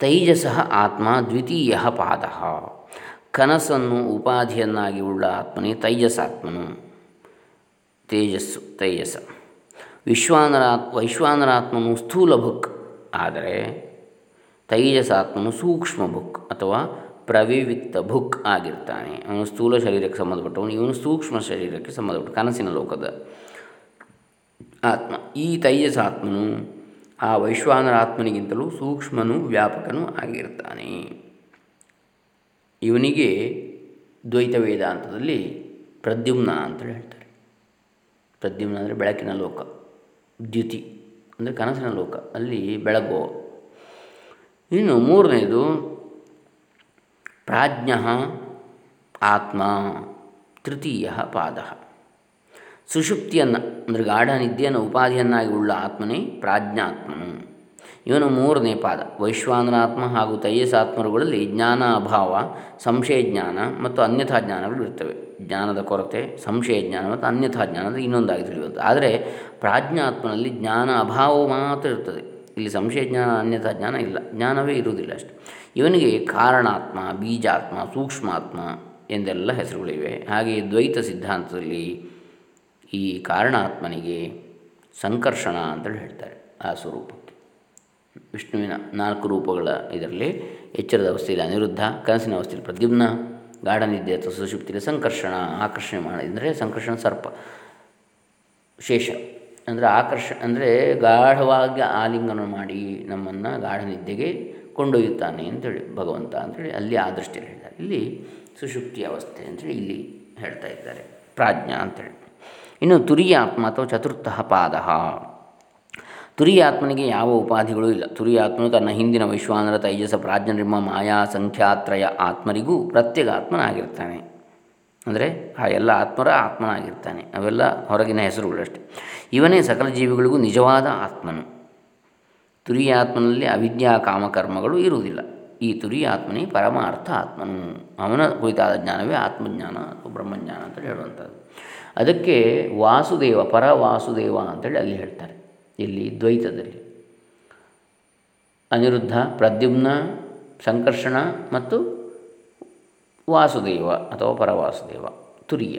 ತೈಜಸ ಆತ್ಮ ದ್ವಿತೀಯ ಪಾದ. ಕನಸನ್ನು ಉಪಾಧಿಯನ್ನಾಗಿ ಉಳ್ಳ ಆತ್ಮನೇ ತೈಜಸಾತ್ಮನು. ತೇಜಸ್ಸು, ತೈಜಸ. ವಿಶ್ವಾನರಾತ್, ವೈಶ್ವಾನರಾತ್ಮನು ಸ್ಥೂಲ ಭುಕ್. ಆದರೆ ತೈಜಸಾತ್ಮನು ಸೂಕ್ಷ್ಮ ಭುಕ್ ಅಥವಾ ಪ್ರವಿವಿಕ್ತ ಭುಕ್ ಆಗಿರ್ತಾನೆ. ಅವನು ಸ್ಥೂಲ ಶರೀರಕ್ಕೆ ಸಂಬಂಧಪಟ್ಟವನು, ಇವನು ಸೂಕ್ಷ್ಮ ಶರೀರಕ್ಕೆ ಸಂಬಂಧಪಟ್ಟ ಕನಸಿನ ಲೋಕದ ಆತ್ಮ. ಈ ತೈಜಸಾತ್ಮನು ಆ ವೈಶ್ವಾನರ ಆತ್ಮನಿಗಿಂತಲೂ ಸೂಕ್ಷ್ಮನು ವ್ಯಾಪಕನೂ ಆಗಿರ್ತಾನೆ. ಇವನಿಗೆ ದ್ವೈತ ವೇದಾಂತದಲ್ಲಿ ಪ್ರದ್ಯುಮ್ನ ಅಂತೇಳಿ ಹೇಳ್ತಾರೆ. ಪ್ರದ್ಯುಮ್ನ ಅಂದರೆ ಬೆಳಕಿನ ಲೋಕ, ದ್ಯುತಿ ಅಂದರೆ ಕನಸಿನ ಲೋಕ, ಅಲ್ಲಿ ಬೆಳಗೋ. ಇನ್ನು ಮೂರನೇದು ಪ್ರಾಜ್ಞ ಆತ್ಮ, ತೃತೀಯ ಪಾದ. ಸುಷುಪ್ತಿಯನ್ನು ಅಂದರೆ ಗಾಢ ನಿದ್ದೆಯನ್ನು, ಉಪಾಧಿಯನ್ನಾಗಿ ಉಳ್ಳ ಆತ್ಮನೇ ಪ್ರಾಜ್ಞಾತ್ಮನು. ಇವನು ಮೂರನೇ ಪಾದ. ವೈಶ್ವಾನರಾತ್ಮ ಹಾಗೂ ತೈಯಸಾತ್ಮರುಗಳಲ್ಲಿ ಜ್ಞಾನ, ಅಭಾವ, ಸಂಶಯ ಜ್ಞಾನ ಮತ್ತು ಅನ್ಯಥಾ ಜ್ಞಾನಗಳು ಇರ್ತವೆ ಜ್ಞಾನದ ಕೊರತೆ, ಸಂಶಯ ಜ್ಞಾನ ಮತ್ತು ಅನ್ಯಥಾ ಜ್ಞಾನದ ಇನ್ನೊಂದಾಗಿ ತಿಳಿಯುವಂಥ ಆದರೆ ಪ್ರಾಜ್ಞಾತ್ಮನಲ್ಲಿ ಜ್ಞಾನ ಅಭಾವ ಮಾತ್ರ ಇರ್ತದೆ ಇಲ್ಲಿ ಸಂಶಯ ಜ್ಞಾನ, ಅನ್ಯಥಾ ಜ್ಞಾನ ಇಲ್ಲ. ಜ್ಞಾನವೇ ಇರುವುದಿಲ್ಲ ಅಷ್ಟೆ. ಇವನಿಗೆ ಕಾರಣಾತ್ಮ, ಬೀಜಾತ್ಮ, ಸೂಕ್ಷ್ಮಾತ್ಮ ಎಂದೆಲ್ಲ ಹೆಸರುಗಳಿವೆ. ಹಾಗೆಯೇ ದ್ವೈತ ಸಿದ್ಧಾಂತದಲ್ಲಿ ಈ ಕಾರಣಾತ್ಮನಿಗೆ ಸಂಕರ್ಷಣ ಅಂತೇಳಿ ಹೇಳ್ತಾರೆ ಆ ಸ್ವರೂಪಕ್ಕೆ ವಿಷ್ಣುವಿನ ನಾಲ್ಕು ರೂಪಗಳ ಇದರಲ್ಲಿ ಎಚ್ಚರದ ಅವಸ್ಥೆಯಲ್ಲಿ ಅನಿರುದ್ಧ, ಕನಸಿನ ಅವಸ್ಥೆಯಲ್ಲಿ ಪ್ರದ್ಯುಮ್ನ, ಗಾಢನಿದ್ದೆ ಅಥವಾ ಸುಶುಪ್ತಿಗೆ ಸಂಕರ್ಷಣ, ಆಕರ್ಷಣೆ ಮಾಡಿದರೆ ಸಂಕರ್ಷಣ ಸರ್ಪ, ಶೇಷ. ಅಂದರೆ ಆಕರ್ಷ ಅಂದರೆ ಗಾಢವಾಗಿ ಆಲಿಂಗನ ಮಾಡಿ ನಮ್ಮನ್ನು ಗಾಢನಿದ್ದೆಗೆ ಕೊಂಡೊಯ್ಯುತ್ತಾನೆ ಅಂತೇಳಿ ಭಗವಂತ ಅಂತೇಳಿ ಅಲ್ಲಿ ಆ ದೃಷ್ಟಿಯಲ್ಲಿ ಹೇಳಿದ್ದಾರೆ. ಇಲ್ಲಿ ಸುಷುಪ್ತಿ ಅವಸ್ಥೆ ಅಂತೇಳಿ ಇಲ್ಲಿ ಹೇಳ್ತಾ ಇದ್ದಾರೆ. ಪ್ರಾಜ್ಞಾ ಅಂತೇಳಿ. ಇನ್ನು ತುರಿಯ ಆತ್ಮ ಅಥವಾ ಚತುರ್ಥ ಪಾದ. ತುರಿಯಾತ್ಮನಿಗೆ ಯಾವ ಉಪಾಧಿಗಳೂ ಇಲ್ಲ. ತುರಿಯಾತ್ಮನು ತನ್ನ ಹಿಂದಿನ ವೈಶ್ವಾನರ ತೈಜಸ ಪ್ರಾಜ್ಞನಿರ್ಮ ಮಾಯಾ, ಸಂಖ್ಯಾತ್ರಯ ಆತ್ಮರಿಗೂ ಪ್ರತ್ಯೇಕ ಆತ್ಮನಾಗಿರ್ತಾನೆ ಅಂದರೆ ಆ ಎಲ್ಲ ಆತ್ಮರ ಆತ್ಮನಾಗಿರ್ತಾನೆ. ಅವೆಲ್ಲ ಹೊರಗಿನ ಹೆಸರುಗಳಷ್ಟೆ. ಇವನೇ ಸಕಲ ಜೀವಿಗಳಿಗೂ ನಿಜವಾದ ಆತ್ಮನು. ತುರಿಯಾತ್ಮನಲ್ಲಿ ಅವಿದ್ಯಾ ಕಾಮಕರ್ಮಗಳು ಇರುವುದಿಲ್ಲ. ಈ ತುರಿಯ ಆತ್ಮನೇ ಪರಮಾರ್ಥ ಆತ್ಮನು. ಅವನ ಕುರಿತಾದ ಜ್ಞಾನವೇ ಆತ್ಮಜ್ಞಾನ ಅಥವಾ ಬ್ರಹ್ಮಜ್ಞಾನ ಅಂತ ಹೇಳುವಂಥದ್ದು. ಅದಕ್ಕೆ ವಾಸುದೇವ ಪರ ವಾಸುದೇವ ಅಂತೇಳಿ ಅಲ್ಲಿ ಹೇಳ್ತಾರೆ. ಇಲ್ಲಿ ದ್ವೈತದಲ್ಲಿ. ಅನಿರುದ್ಧ, ಪ್ರದ್ಯುಮ್ನ, ಸಂಕರ್ಷಣ ಮತ್ತು ವಾಸುದೇವ ಅಥವಾ ಪರವಾಸುದೇವ, ತುರಿಯ.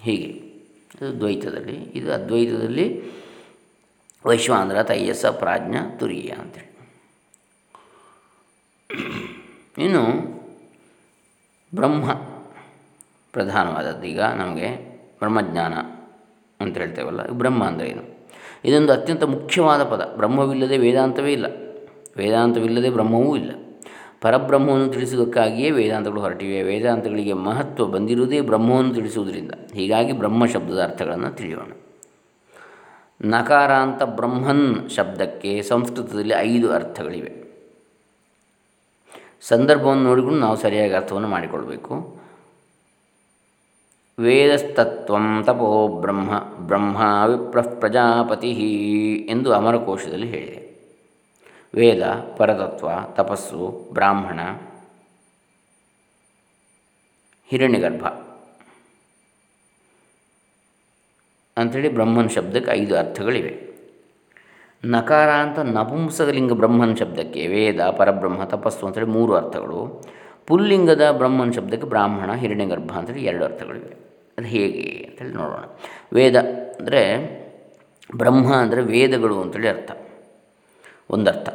ಹೀಗೆ. ಇದು ದ್ವೈತದಲ್ಲಿ, ಇದು ಅದ್ವೈತದಲ್ಲಿ ವೈಶ್ವಾಂಧ್ರ ತೈಯಸ, ಪ್ರಾಜ್ಞ, ತುರಿಯ ಅಂತೇಳಿ. ಇನ್ನು ಬ್ರಹ್ಮ, ಪ್ರಧಾನವಾದದ್ದು ಈಗ ನಮಗೆ ಬ್ರಹ್ಮಜ್ಞಾನ ಅಂತ ಹೇಳ್ತೇವಲ್ಲ, ಬ್ರಹ್ಮ ಅಂದರೆ ಏನು? ಇದೊಂದು ಅತ್ಯಂತ ಮುಖ್ಯವಾದ ಪದ. ಬ್ರಹ್ಮವಿಲ್ಲದೆ ವೇದಾಂತವೇ ಇಲ್ಲ. ವೇದಾಂತವಿಲ್ಲದೆ ಬ್ರಹ್ಮವೂ ಇಲ್ಲ. ಪರಬ್ರಹ್ಮವನ್ನು ತಿಳಿಸುವುದಕ್ಕಾಗಿಯೇ ವೇದಾಂತಗಳು ಹೊರಟಿವೆ. ವೇದಾಂತಗಳಿಗೆ ಮಹತ್ವ ಬಂದಿರುವುದೇ ಬ್ರಹ್ಮವನ್ನು ತಿಳಿಸುವುದರಿಂದ. ಹೀಗಾಗಿ ಬ್ರಹ್ಮ ಶಬ್ದದ ಅರ್ಥಗಳನ್ನು ತಿಳಿಯೋಣ. ನಕಾರಾಂತ ಬ್ರಹ್ಮನ್ ಶಬ್ದಕ್ಕೆ ಸಂಸ್ಕೃತದಲ್ಲಿ ಐದು ಅರ್ಥಗಳಿವೆ. ಸಂದರ್ಭವನ್ನು ನೋಡಿಕೊಂಡು ನಾವು ಸರಿಯಾಗಿ ಅರ್ಥವನ್ನು ಮಾಡಿಕೊಳ್ಬೇಕು. ವೇದಸ್ತತ್ವ ತಪೋ ಬ್ರಹ್ಮ ಬ್ರಹ್ಮ ವಿಪ್ರ ಪ್ರಜಾಪತಿ ಎಂದು ಅಮರಕೋಶದಲ್ಲಿ ಹೇಳಿದೆ. ವೇದ, ಪರತತ್ವ, ತಪಸ್ಸು, ಬ್ರಾಹ್ಮಣ, ಹಿರಣ್ಯಗರ್ಭ ಅಂಥೇಳಿ ಬ್ರಹ್ಮನ್ ಶಬ್ದಕ್ಕೆ ಐದು ಅರ್ಥಗಳಿವೆ. ನಕಾರ ಅಂತ ನಪುಂಸಕಲಿಂಗ ಬ್ರಹ್ಮನ್ ಶಬ್ದಕ್ಕೆ ವೇದ, ಪರಬ್ರಹ್ಮ, ತಪಸ್ಸು ಅಂತೇಳಿ ಮೂರು ಅರ್ಥಗಳು. ಪುಲ್ಲಿಂಗದ ಬ್ರಹ್ಮನ ಶಬ್ದಕ್ಕೆ ಬ್ರಾಹ್ಮಣ, ಹಿರಣ್ಯಗರ್ಭ ಅಂತೇಳಿ ಎರಡು ಅರ್ಥಗಳಿವೆ. ಅದು ಹೇಗೆ ಅಂತೇಳಿ ನೋಡೋಣ. ವೇದ ಅಂದರೆ ಬ್ರಹ್ಮ ಅಂದರೆ ವೇದಗಳು ಅಂತೇಳಿ ಅರ್ಥ. ಒಂದರ್ಥ.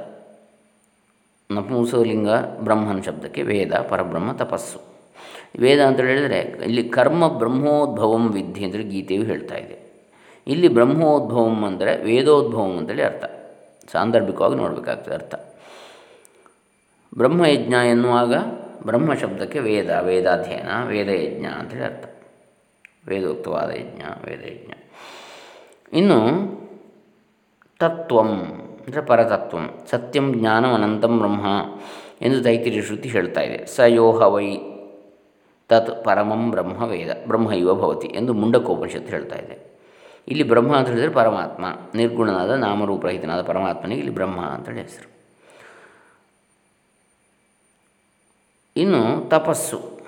ನಪುಂಸಲಿಂಗ ಬ್ರಹ್ಮನ ಶಬ್ದಕ್ಕೆ ವೇದ, ಪರಬ್ರಹ್ಮ, ತಪಸ್ಸು. ವೇದ ಅಂತ ಹೇಳಿದರೆ ಇಲ್ಲಿ ಕರ್ಮ ಬ್ರಹ್ಮೋದ್ಭವಂ ವಿದ್ಯೆ ಅಂದರೆ ಗೀತೆಯು ಹೇಳ್ತಾ ಇದೆ. ಇಲ್ಲಿ ಬ್ರಹ್ಮೋದ್ಭವಂ ಅಂದರೆ ವೇದೋದ್ಭವಂ ಅಂತೇಳಿ ಅರ್ಥ. ಸಾಂದರ್ಭಿಕವಾಗಿ ನೋಡಬೇಕಾಗ್ತದೆ ಅರ್ಥ. ಬ್ರಹ್ಮಯಜ್ಞ ಎನ್ನುವಾಗ ಬ್ರಹ್ಮ ಶಬ್ದಕ್ಕೆ ವೇದ, ವೇದಾಧ್ಯಯನ, ವೇದಯಜ್ಞ ಅಂತೇಳಿ ಅರ್ಥ. ವೇದೋಕ್ತವಾದ ಯಜ್ಞ, ವೇದಯಜ್ಞ. ಇನ್ನು ತತ್ವಂ ಅಂದರೆ ಪರತತ್ವಂ. ಸತ್ಯಂ ಜ್ಞಾನಂ ಅನಂತಂ ಬ್ರಹ್ಮ ಎಂದು ತೈತಿರಿ ಶ್ರುತಿ ಹೇಳ್ತಾ ಇದೆ. ಸ ಯೋಹ ವೈ ತತ್ ಪರಮಂ ಬ್ರಹ್ಮ ವೇದ, ಬ್ರಹ್ಮ ಇವ ಭವತಿ ಎಂದು ಮುಂಡಕೋಪನಿಷತ್ತು ಹೇಳ್ತಾ ಇದೆ. ಇಲ್ಲಿ ಬ್ರಹ್ಮ ಅಂತ ಹೇಳಿದರೆ ಪರಮಾತ್ಮ, ನಿರ್ಗುಣನಾದ ನಾಮರೂಪರಹಿತನಾದ ಪರಮಾತ್ಮನಿಗೆ ಇಲ್ಲಿ ಬ್ರಹ್ಮ ಅಂತೇಳಿ ಹೆಸರು. ಇನ್ನು ತಪಸ್ಸು.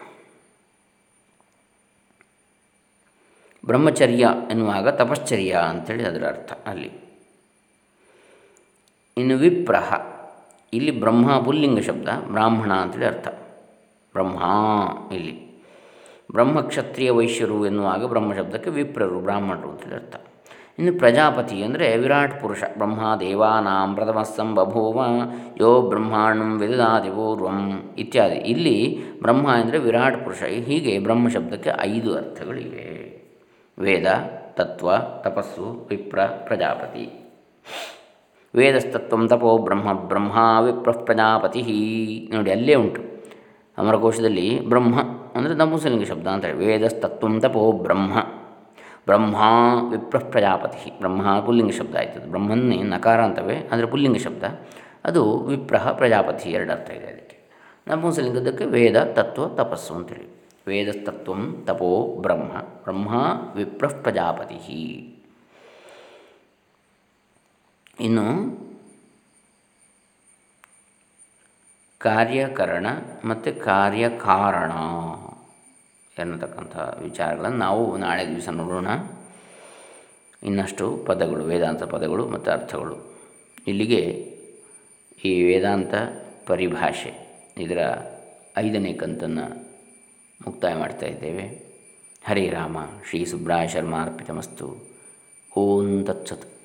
ಬ್ರಹ್ಮಚರ್ಯ ಎನ್ನುವಾಗ ತಪಶ್ಚರ್ಯ ಅಂಥೇಳಿ ಅದರ ಅರ್ಥ ಅಲ್ಲಿ. ಇನ್ನು ವಿಪ್ರಹ, ಇಲ್ಲಿ ಬ್ರಹ್ಮ ಪುಲ್ಲಿಂಗ ಶಬ್ದ, ಬ್ರಾಹ್ಮಣ ಅಂತೇಳಿ ಅರ್ಥ. ಬ್ರಹ್ಮ ಇಲ್ಲಿ. ಬ್ರಹ್ಮಕ್ಷತ್ರಿಯ ವೈಶ್ಯರು ಎನ್ನುವಾಗ ಬ್ರಹ್ಮ ಶಬ್ದಕ್ಕೆ ವಿಪ್ರರು, ಬ್ರಾಹ್ಮಣರು ಅಂತೇಳಿ ಅರ್ಥ. ಇನ್ನು ಪ್ರಜಾಪತಿ ಅಂದರೆ ವಿರಾಟ್ ಪುರುಷ. ಬ್ರಹ್ಮ ದೇವಾನಾಂ ಪ್ರಥಮಸ್ಸಂ ಬಭೂವ ಯೋ ಬ್ರಹ್ಮಾಂಡಂ ವಿದದಾತಿ ಪೂರ್ವಂ ಇತ್ಯಾದಿ. ಇಲ್ಲಿ ಬ್ರಹ್ಮ ಅಂದರೆ ವಿರಾಟ್ ಪುರುಷ. ಹೀಗೆ ಬ್ರಹ್ಮ ಶಬ್ದಕ್ಕೆ ಐದು ಅರ್ಥಗಳಿವೆ. ವೇದ, ತತ್ವ, ತಪಸ್ಸು, ವಿಪ್ರ, ಪ್ರಜಾಪತಿ. ವೇದಸ್ತತ್ವ ತಪೋ ಬ್ರಹ್ಮ ಬ್ರಹ್ಮ ವಿಪ್ರ ಪ್ರಜಾಪತಿ. ನೋಡಿ, ಅಲ್ಲೇ ಉಂಟು. ಅಮರಕೋಶದಲ್ಲಿ ಬ್ರಹ್ಮ ಅಂದರೆ ನಪುಂಸಲಿಂಗ ಶಬ್ದ ಅಂತ ಹೇಳಿ. ವೇದಸ್ತತ್ವ ತಪೋ ಬ್ರಹ್ಮ. ಬ್ರಹ್ಮ ವಿಪ್ರ ಪ್ರಜಾಪತಿ. ಬ್ರಹ್ಮ ಪುಲ್ಲಿಂಗ ಶಬ್ದ ಆಯ್ತದೆ. ಬ್ರಹ್ಮನ್ನೇ ನಕಾರ ಅಂತವೇ ಅಂದರೆ ಪುಲ್ಲಿಂಗ ಶಬ್ದ. ಅದು ವಿಪ್ರಹ ಪ್ರಜಾಪತಿ ಎರಡು ಅರ್ಥ ಇದೆ ಅದಕ್ಕೆ. ನಪುಂಸಲಿಂಗದಕ್ಕೆ ವೇದ, ತತ್ವ, ತಪಸ್ಸು ಅಂತೇಳಿ ವೇದಸ್ತತ್ವ ತಪೋ, ಬ್ರಹ್ಮ. ಬ್ರಹ್ಮ, ವಿಪ್ರ ಪ್ರಜಾಪತಿ. ಇನ್ನು ಕಾರ್ಯಕರಣ ಮತ್ತು ಕಾರ್ಯಕಾರಣ. ಎನ್ನತಕ್ಕಂಥ ವಿಚಾರಗಳನ್ನು ನಾವು ನಾಳೆ ದಿವಸ ನೋಡೋಣ. ಇನ್ನಷ್ಟು ಪದಗಳು, ವೇದಾಂತ ಪದಗಳು ಮತ್ತು ಅರ್ಥಗಳು. ಇಲ್ಲಿಗೆ ಈ ವೇದಾಂತ ಪರಿಭಾಷೆ ಇದರ ಐದನೇ ಕಂತನ್ನು ಮುಕ್ತಾಯ ಮಾಡ್ತಾ ಇದ್ದೇವೆ. ಹರೇ ರಾಮ, ಶ್ರೀ ಸುಬ್ರಾಯ ಶರ್ಮ ಅರ್ಪಿತಮಸ್ತು ಓಂ ತತ್ಸತ್.